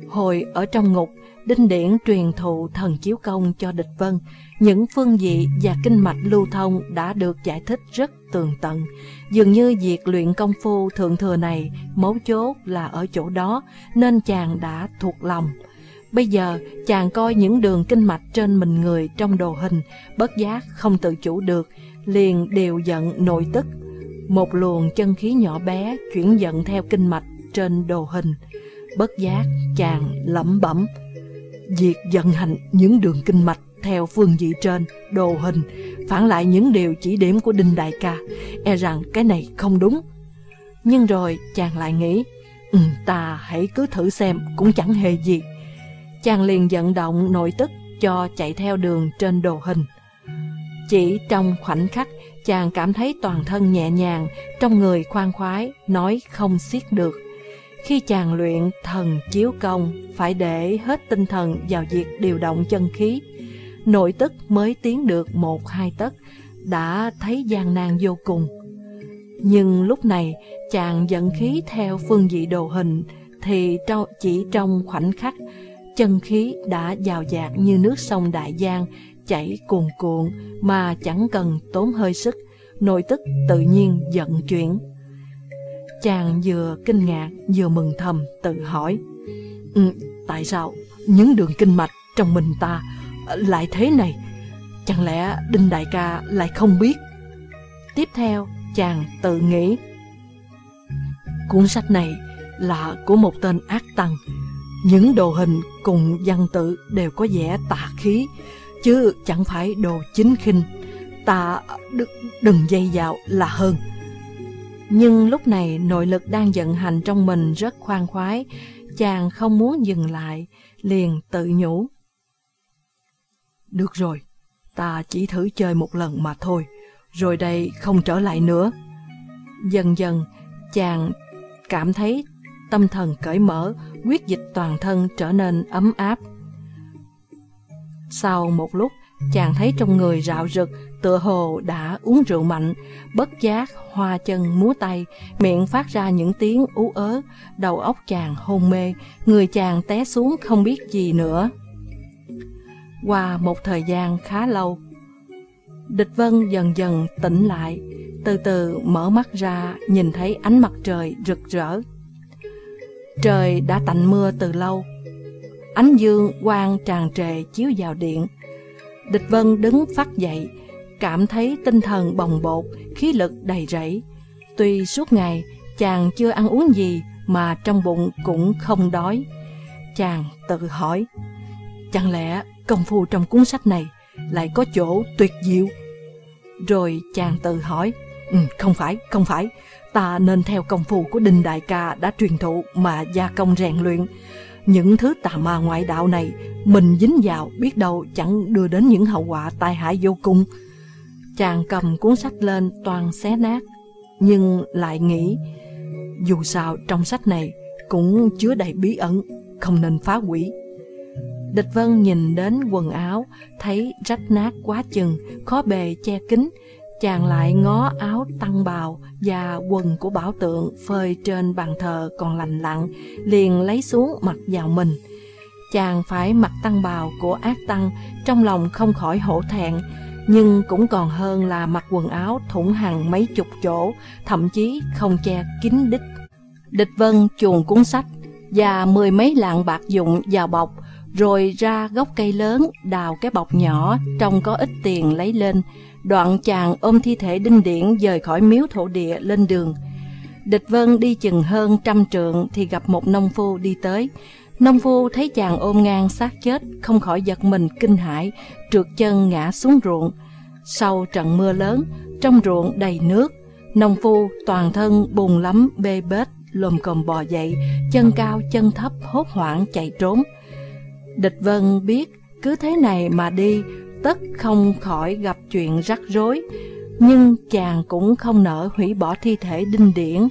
Hồi ở trong ngục, Đinh Điển truyền thụ thần chiếu công cho địch vân, những phương vị và kinh mạch lưu thông đã được giải thích rất tường tận. Dường như việc luyện công phu thượng thừa này mấu chốt là ở chỗ đó nên chàng đã thuộc lòng. Bây giờ chàng coi những đường kinh mạch trên mình người trong đồ hình, bất giác không tự chủ được, liền đều giận nội tức. Một luồng chân khí nhỏ bé chuyển dẫn theo kinh mạch trên đồ hình. Bất giác chàng lẩm bẩm Việc vận hành những đường kinh mạch theo phương vị trên, đồ hình, phản lại những điều chỉ điểm của Đinh Đại ca, e rằng cái này không đúng. Nhưng rồi chàng lại nghĩ, ừ, ta hãy cứ thử xem cũng chẳng hề gì. Chàng liền vận động nội tức cho chạy theo đường trên đồ hình. Chỉ trong khoảnh khắc, chàng cảm thấy toàn thân nhẹ nhàng, trong người khoan khoái, nói không xiết được. Khi chàng luyện thần chiếu công, phải để hết tinh thần vào việc điều động chân khí. Nội tức mới tiến được một hai tấc, đã thấy gian nan vô cùng. Nhưng lúc này, chàng dẫn khí theo phương vị đồ hình, thì chỉ trong khoảnh khắc, chân khí đã dào dạt như nước sông Đại Giang, chảy cuồn cuộn mà chẳng cần tốn hơi sức, nội tức tự nhiên giận chuyển. Chàng vừa kinh ngạc vừa mừng thầm tự hỏi ừ, Tại sao những đường kinh mạch trong mình ta lại thế này Chẳng lẽ Đinh Đại ca lại không biết? Tiếp theo chàng tự nghĩ. Cuốn sách này là của một tên ác tăng. Những đồ hình cùng văn tự đều có vẻ tà khí Chứ chẳng phải đồ chính khinh. Ta đừng dây dạo là hơn. Nhưng lúc này nội lực đang vận hành trong mình rất khoan khoái, chàng không muốn dừng lại, liền tự nhủ. Được rồi, ta chỉ thử chơi một lần mà thôi, rồi đây không trở lại nữa. Dần dần, chàng cảm thấy tâm thần cởi mở, quyết dịch toàn thân trở nên ấm áp. Sau một lúc, chàng thấy trong người rạo rực, tựa hồ đã uống rượu mạnh, bất giác, hoa chân múa tay, miệng phát ra những tiếng ú ớ, đầu óc chàng hôn mê, người chàng té xuống không biết gì nữa. Qua một thời gian khá lâu, Địch Vân dần dần tỉnh lại, từ từ mở mắt ra nhìn thấy ánh mặt trời rực rỡ. Trời đã tạnh mưa từ lâu, ánh dương quang tràn trề chiếu vào điện. Địch Vân đứng phát dậy, cảm thấy tinh thần bồng bột, khí lực đầy rẫy. Tuy suốt ngày chàng chưa ăn uống gì mà trong bụng cũng không đói. Chàng tự hỏi, chẳng lẽ công phu trong cuốn sách này lại có chỗ tuyệt diệu? Rồi chàng tự hỏi, ừ, không phải, không phải, ta nên theo công phu của Đinh Đại ca đã truyền thụ mà gia công rèn luyện. Những thứ tà ma ngoại đạo này, mình dính vào biết đâu chẳng đưa đến những hậu quả tai hại vô cùng. Chàng cầm cuốn sách lên toàn xé nát, nhưng lại nghĩ, dù sao trong sách này cũng chứa đầy bí ẩn, không nên phá hủy. Địch Vân nhìn đến quần áo, thấy rách nát quá chừng, khó bề che kín. Chàng lại ngó áo tăng bào và quần của bảo tượng phơi trên bàn thờ còn lành lặn, liền lấy xuống mặc vào mình. Chàng phải mặc tăng bào của ác tăng, trong lòng không khỏi hổ thẹn, nhưng cũng còn hơn là mặc quần áo thủng hàng mấy chục chỗ, thậm chí không che kín đích. Địch Vân chuồn cuốn sách và mười mấy lạng bạc dụng vào bọc, rồi ra gốc cây lớn đào cái bọc nhỏ trong có ít tiền lấy lên. Đoạn chàng ôm thi thể đinh điển rời khỏi miếu thổ địa lên đường. Địch Vân đi chừng hơn trăm trượng thì gặp một nông phu đi tới. Nông phu thấy chàng ôm ngang xác chết, không khỏi giật mình kinh hãi, trượt chân ngã xuống ruộng. Sau trận mưa lớn, trong ruộng đầy nước, nông phu toàn thân bùn lắm bê bết, lồm cồm bò dậy, chân cao chân thấp hốt hoảng chạy trốn. Địch Vân biết cứ thế này mà đi, tất không khỏi gặp chuyện rắc rối, nhưng chàng cũng không nỡ hủy bỏ thi thể đinh điển.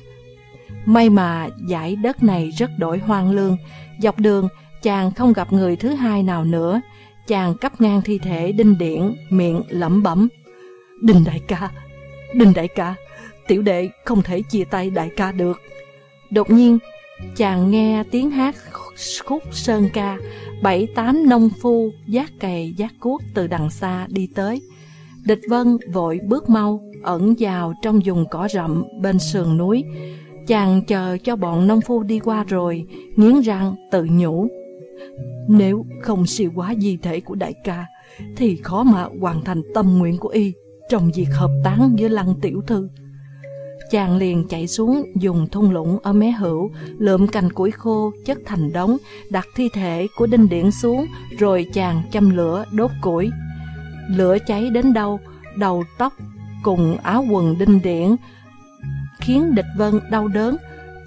May mà giải đất này rất đổi hoang lương, dọc đường chàng không gặp người thứ hai nào nữa, chàng cắp ngang thi thể đinh điển, miệng lẩm bẩm. Đinh đại ca, đinh đại ca, tiểu đệ không thể chia tay đại ca được. Đột nhiên, chàng nghe tiếng hát khúc sơn ca, bảy tám nông phu giác cày giác cuốc từ đằng xa đi tới. Địch Vân vội bước mau, ẩn vào trong vùng cỏ rậm bên sườn núi. Chàng chờ cho bọn nông phu đi qua rồi, nghiến răng tự nhủ. Nếu không siêu quá di thể của đại ca, thì khó mà hoàn thành tâm nguyện của y trong việc hợp tán với lăng tiểu thư. Chàng liền chạy xuống dùng thung lũng ở mé hữu, lượm cành củi khô chất thành đống, đặt thi thể của đinh điển xuống, rồi chàng châm lửa đốt củi. Lửa cháy đến đâu, đầu tóc cùng áo quần đinh điển khiến địch vân đau đớn,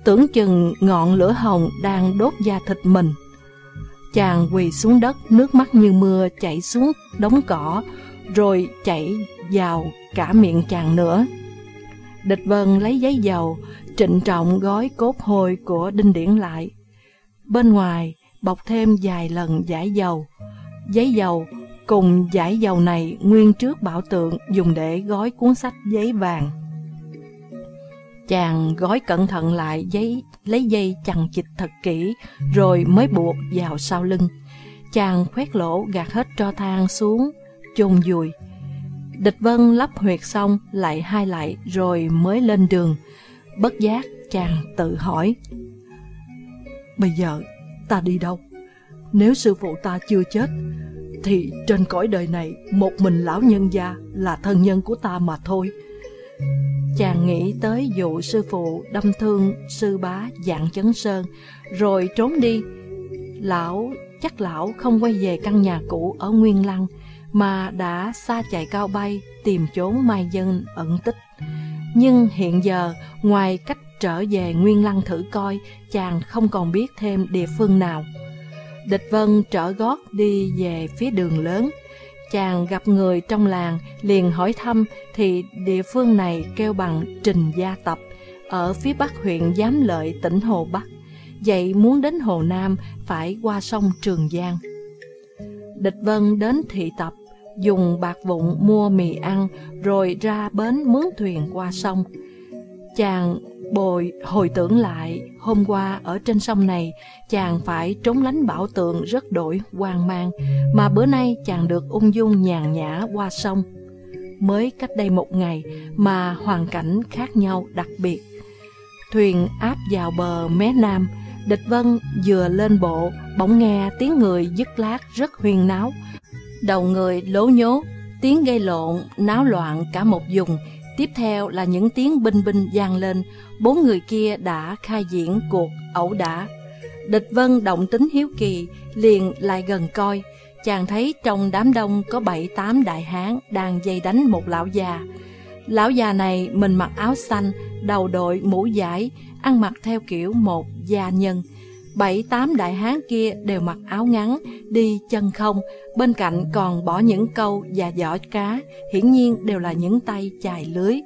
tưởng chừng ngọn lửa hồng đang đốt da thịt mình. Chàng quỳ xuống đất, nước mắt như mưa chảy xuống đống cỏ, rồi chảy vào cả miệng chàng nữa. Địch Vân lấy giấy dầu, trịnh trọng gói cốt hồi của Đinh Điển lại. Bên ngoài bọc thêm vài lần giải dầu. Giấy dầu cùng giải dầu này nguyên trước bảo tượng dùng để gói cuốn sách giấy vàng. Chàng gói cẩn thận lại giấy, lấy dây chằng chịch thật kỹ, rồi mới buộc vào sau lưng. Chàng khoét lỗ gạt hết tro than xuống, chôn dùi. Địch Vân lắp huyệt xong lại hai lại rồi mới lên đường. Bất giác chàng tự hỏi. Bây giờ ta đi đâu? Nếu sư phụ ta chưa chết, thì trên cõi đời này một mình lão nhân gia là thân nhân của ta mà thôi. Chàng nghĩ tới vụ sư phụ đâm thương sư bá dạng chấn sơn, rồi trốn đi. Lão, chắc lão không quay về căn nhà cũ ở Nguyên Lăng, mà đã xa chạy cao bay tìm chốn mai dân ẩn tích. Nhưng hiện giờ, ngoài cách trở về Nguyên Lăng thử coi, chàng không còn biết thêm địa phương nào. Địch Vân trở gót đi về phía đường lớn. Chàng gặp người trong làng, liền hỏi thăm thì địa phương này kêu bằng Trình Gia Tập, ở phía bắc huyện Giám Lợi, tỉnh Hồ Bắc. Vậy muốn đến Hồ Nam phải qua sông Trường Giang. Địch Vân đến thị tập, dùng bạc vụn mua mì ăn, rồi ra bến mướn thuyền qua sông. Chàng bồi hồi tưởng lại, hôm qua ở trên sông này, chàng phải trốn lánh bảo tượng rất đổi hoang mang, mà bữa nay chàng được ung dung nhàn nhã qua sông. Mới cách đây một ngày mà hoàn cảnh khác nhau đặc biệt. Thuyền áp vào bờ mé nam, địch vân vừa lên bộ, bỗng nghe tiếng người dứt lát rất huyên náo, đầu người lố nhố, tiếng gây lộn, náo loạn cả một vùng. Tiếp theo là những tiếng binh binh vang lên, bốn người kia đã khai diễn cuộc ẩu đả. Địch Vân động tính hiếu kỳ, liền lại gần coi, chàng thấy trong đám đông có bảy tám đại hán đang dây đánh một lão già. Lão già này mình mặc áo xanh, đầu đội mũ giải, ăn mặc theo kiểu một gia nhân, Bảy tám đại hán kia đều mặc áo ngắn, đi chân không, bên cạnh còn bỏ những câu và giỏ cá, hiển nhiên đều là những tay chài lưới.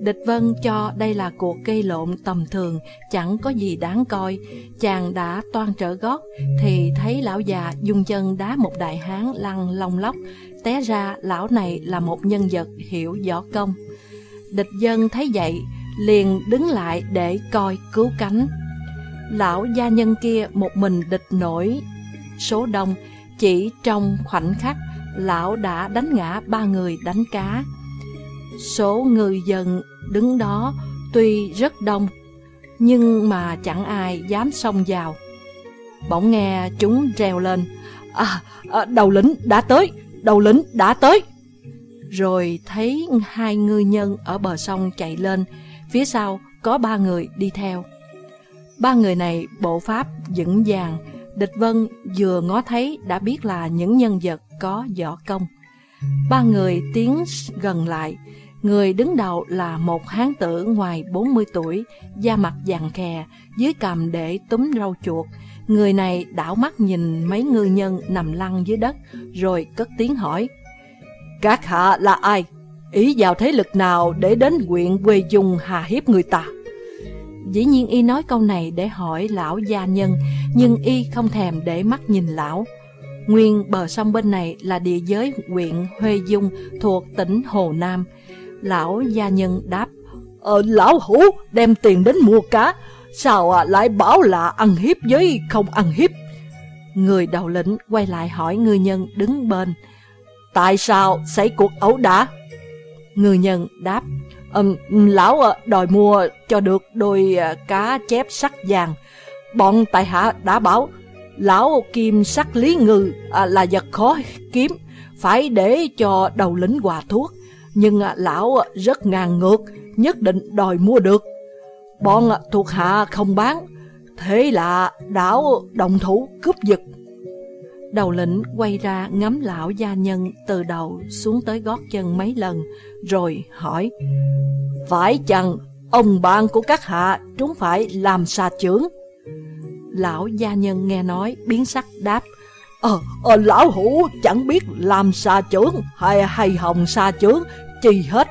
Địch Vân cho đây là cuộc gây lộn tầm thường, chẳng có gì đáng coi. Chàng đã toan trở gót, thì thấy lão già dùng chân đá một đại hán lăn long lóc, té ra lão này là một nhân vật hiểu võ công. Địch dân thấy vậy, liền đứng lại để coi cứu cánh. Lão gia nhân kia một mình địch nổi số đông, chỉ trong khoảnh khắc, lão đã đánh ngã ba người đánh cá. Số người dân đứng đó tuy rất đông, nhưng mà chẳng ai dám xông vào. Bỗng nghe chúng reo lên, à, à, đầu lĩnh đã tới, đầu lĩnh đã tới. Rồi thấy hai ngư nhân ở bờ sông chạy lên, phía sau có ba người đi theo. Ba người này bộ pháp vững vàng, địch vân vừa ngó thấy đã biết là những nhân vật có võ công. Ba người tiến gần lại, người đứng đầu là một hán tử ngoài 40 tuổi, da mặt vàng khè, dưới cằm để túm rau chuột. Người này đảo mắt nhìn mấy ngư nhân nằm lăn dưới đất, rồi cất tiếng hỏi. Các hạ là ai? Ý vào thế lực nào để đến quyện quê dung hà hiếp người ta? Dĩ nhiên y nói câu này để hỏi lão gia nhân, nhưng y không thèm để mắt nhìn lão. Nguyên bờ sông bên này là địa giới huyện Huê Dung thuộc tỉnh Hồ Nam. Lão gia nhân đáp, Ờ, lão hủ đem tiền đến mua cá, sao à, lại bảo là ăn hiếp với không ăn hiếp? Người đầu lĩnh quay lại hỏi người nhân đứng bên, Tại sao xảy cuộc ẩu đả? Người nhân đáp, um, Lão à, đòi mua cho được đôi à, cá chép sắc vàng. Bọn tài hạ đã bảo, Lão kim sắc lý ngư à, là vật khó kiếm, phải để cho đầu lĩnh hòa thuốc. Nhưng à, lão à, rất ngàn ngược, nhất định đòi mua được. Bọn à, thuộc hạ không bán, thế là đảo đồng thủ cướp giật Đầu lĩnh quay ra ngắm lão gia nhân từ đầu xuống tới gót chân mấy lần, rồi hỏi, Phải chăng ông bạn của các hạ chúng phải làm xà chướng? Lão gia nhân nghe nói biến sắc đáp, Ờ, ờ lão hủ chẳng biết làm xà chướng hay hay hồng xà chướng chi hết.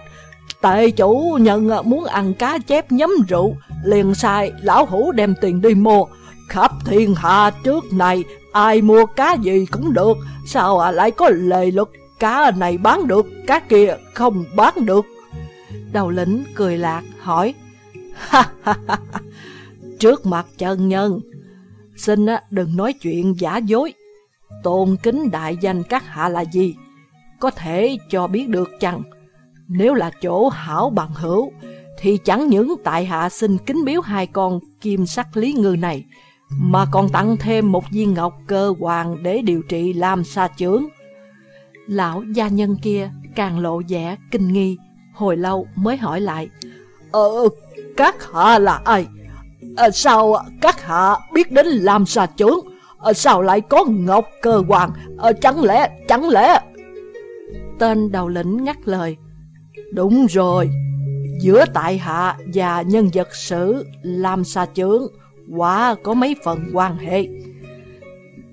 Tệ chủ nhận muốn ăn cá chép nhấm rượu, liền sai lão hủ đem tiền đi mua. Khắp thiên hạ trước này Ai mua cá gì cũng được, Sao à lại có lề luật Cá này bán được, Cá kia không bán được? Đầu lĩnh cười lạc, hỏi. Trước mặt chân nhân, Xin đừng nói chuyện giả dối. Tôn kính đại danh các hạ là gì? Có thể cho biết được chăng? Nếu là chỗ hảo bằng hữu, Thì chẳng những tại hạ xin kính biếu hai con kim sắc lý ngư này mà còn tặng thêm một viên ngọc cơ hoàng để điều trị làm sa chướng. Lão gia nhân kia càng lộ vẻ kinh nghi, hồi lâu mới hỏi lại, Ờ, các hạ là ai? À, sao các hạ biết đến làm sa chướng? À, sao lại có ngọc cơ hoàng? À, chẳng lẽ, chẳng lẽ... Tên đầu lĩnh ngắt lời, Đúng rồi, giữa tại hạ và nhân vật sử làm sa chướng quả có mấy phần quan hệ.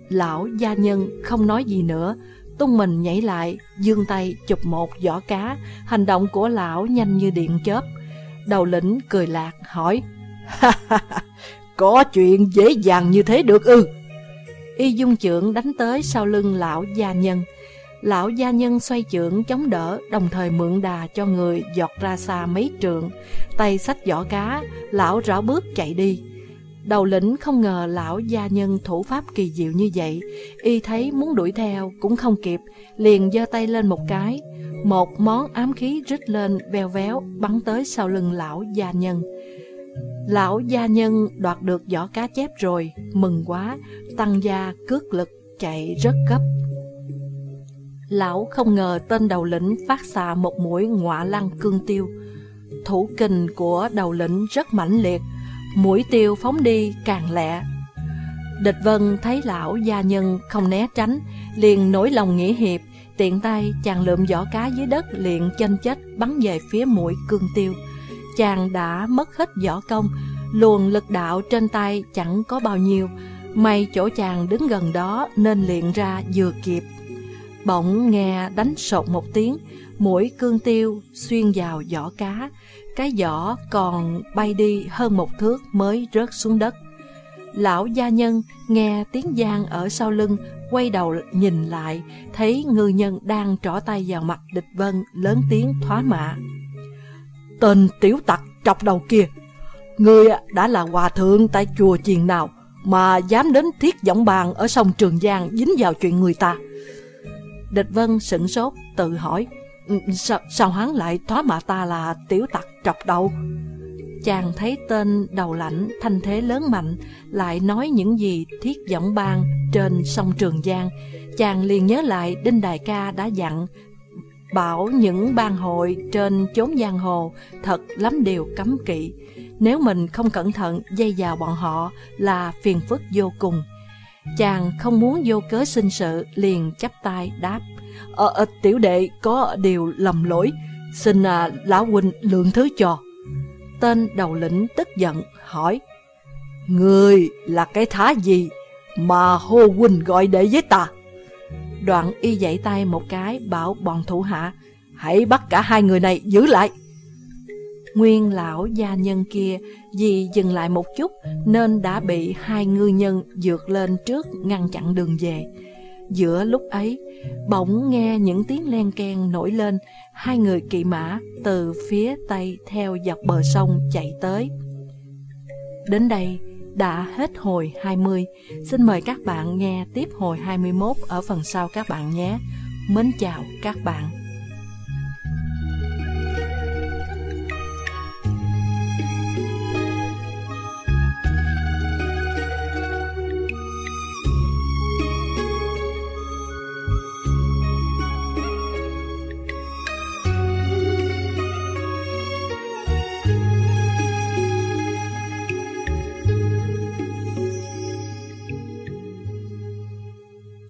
Lão gia nhân không nói gì nữa, tung mình nhảy lại, dương tay chụp một giỏ cá, hành động của lão nhanh như điện chớp. Đầu lĩnh cười lạc hỏi, có chuyện dễ dàng như thế được ư? Y dung trưởng đánh tới sau lưng lão gia nhân. Lão gia nhân xoay trưởng chống đỡ, đồng thời mượn đà cho người giọt ra xa mấy trượng. Tay xách giỏ cá, lão rảo bước chạy đi. Đầu lĩnh không ngờ lão gia nhân thủ pháp kỳ diệu như vậy, y thấy muốn đuổi theo cũng không kịp, liền giơ tay lên một cái. Một món ám khí rít lên veo véo bắn tới sau lưng lão gia nhân. Lão gia nhân đoạt được giỏ cá chép rồi, mừng quá, tăng gia cước lực chạy rất gấp. Lão không ngờ tên đầu lĩnh phát xạ một mũi ngọa lăng cương tiêu. Thủ kình của đầu lĩnh rất mãnh liệt, mũi tiêu phóng đi càng lẹ. Địch Vân thấy lão gia nhân không né tránh, liền nổi lòng nghĩa hiệp, tiện tay chàng lượm vỏ cá dưới đất liền chân chết bắn về phía mũi cương tiêu. Chàng đã mất hết võ công, luồng lực đạo trên tay chẳng có bao nhiêu, may chỗ chàng đứng gần đó nên liền ra vừa kịp. Bỗng nghe đánh sột một tiếng, mũi cương tiêu xuyên vào vỏ cá, cái giỏ còn bay đi hơn một thước mới rớt xuống đất. Lão gia nhân nghe tiếng giang ở sau lưng, quay đầu nhìn lại, thấy ngư nhân đang trỏ tay vào mặt địch vân, lớn tiếng thoá mạ. Tên tiểu tặc trọc đầu kia, ngươi đã là hòa thượng tại chùa chiền nào mà dám đến thiết giọng bàn ở sông Trường Giang dính vào chuyện người ta. Địch vân sửng sốt, tự hỏi, Ừ, sao, sao hắn lại thoá mạ ta là tiểu tặc trọc đầu Chàng thấy tên đầu lãnh thanh thế lớn mạnh Lại nói những gì thiết giọng bang trên sông Trường Giang Chàng liền nhớ lại Đinh Đại ca đã dặn Bảo những bang hội trên chốn giang hồ Thật lắm điều cấm kỵ Nếu mình không cẩn thận dây vào bọn họ là phiền phức vô cùng. Chàng không muốn vô cớ sinh sự, liền chắp tay đáp. Ờ, à, tiểu đệ có điều lầm lỗi, xin à, lão huynh lượng thứ cho. Tên đầu lĩnh tức giận, hỏi. Người là cái thá gì mà hô huynh gọi đệ với ta? Đoạn y dãy tay một cái bảo bọn thủ hạ Hãy bắt cả hai người này giữ lại Nguyên lão gia nhân kia vì dừng lại một chút Nên đã bị hai ngư nhân dược lên trước ngăn chặn đường về Giữa lúc ấy, Bỗng nghe những tiếng len keng nổi lên Hai người kỵ mã từ phía tây theo dọc bờ sông chạy tới Đến đây đã hết hồi 20. Xin mời các bạn nghe tiếp hồi 21 ở phần sau các bạn nhé. Mến chào các bạn.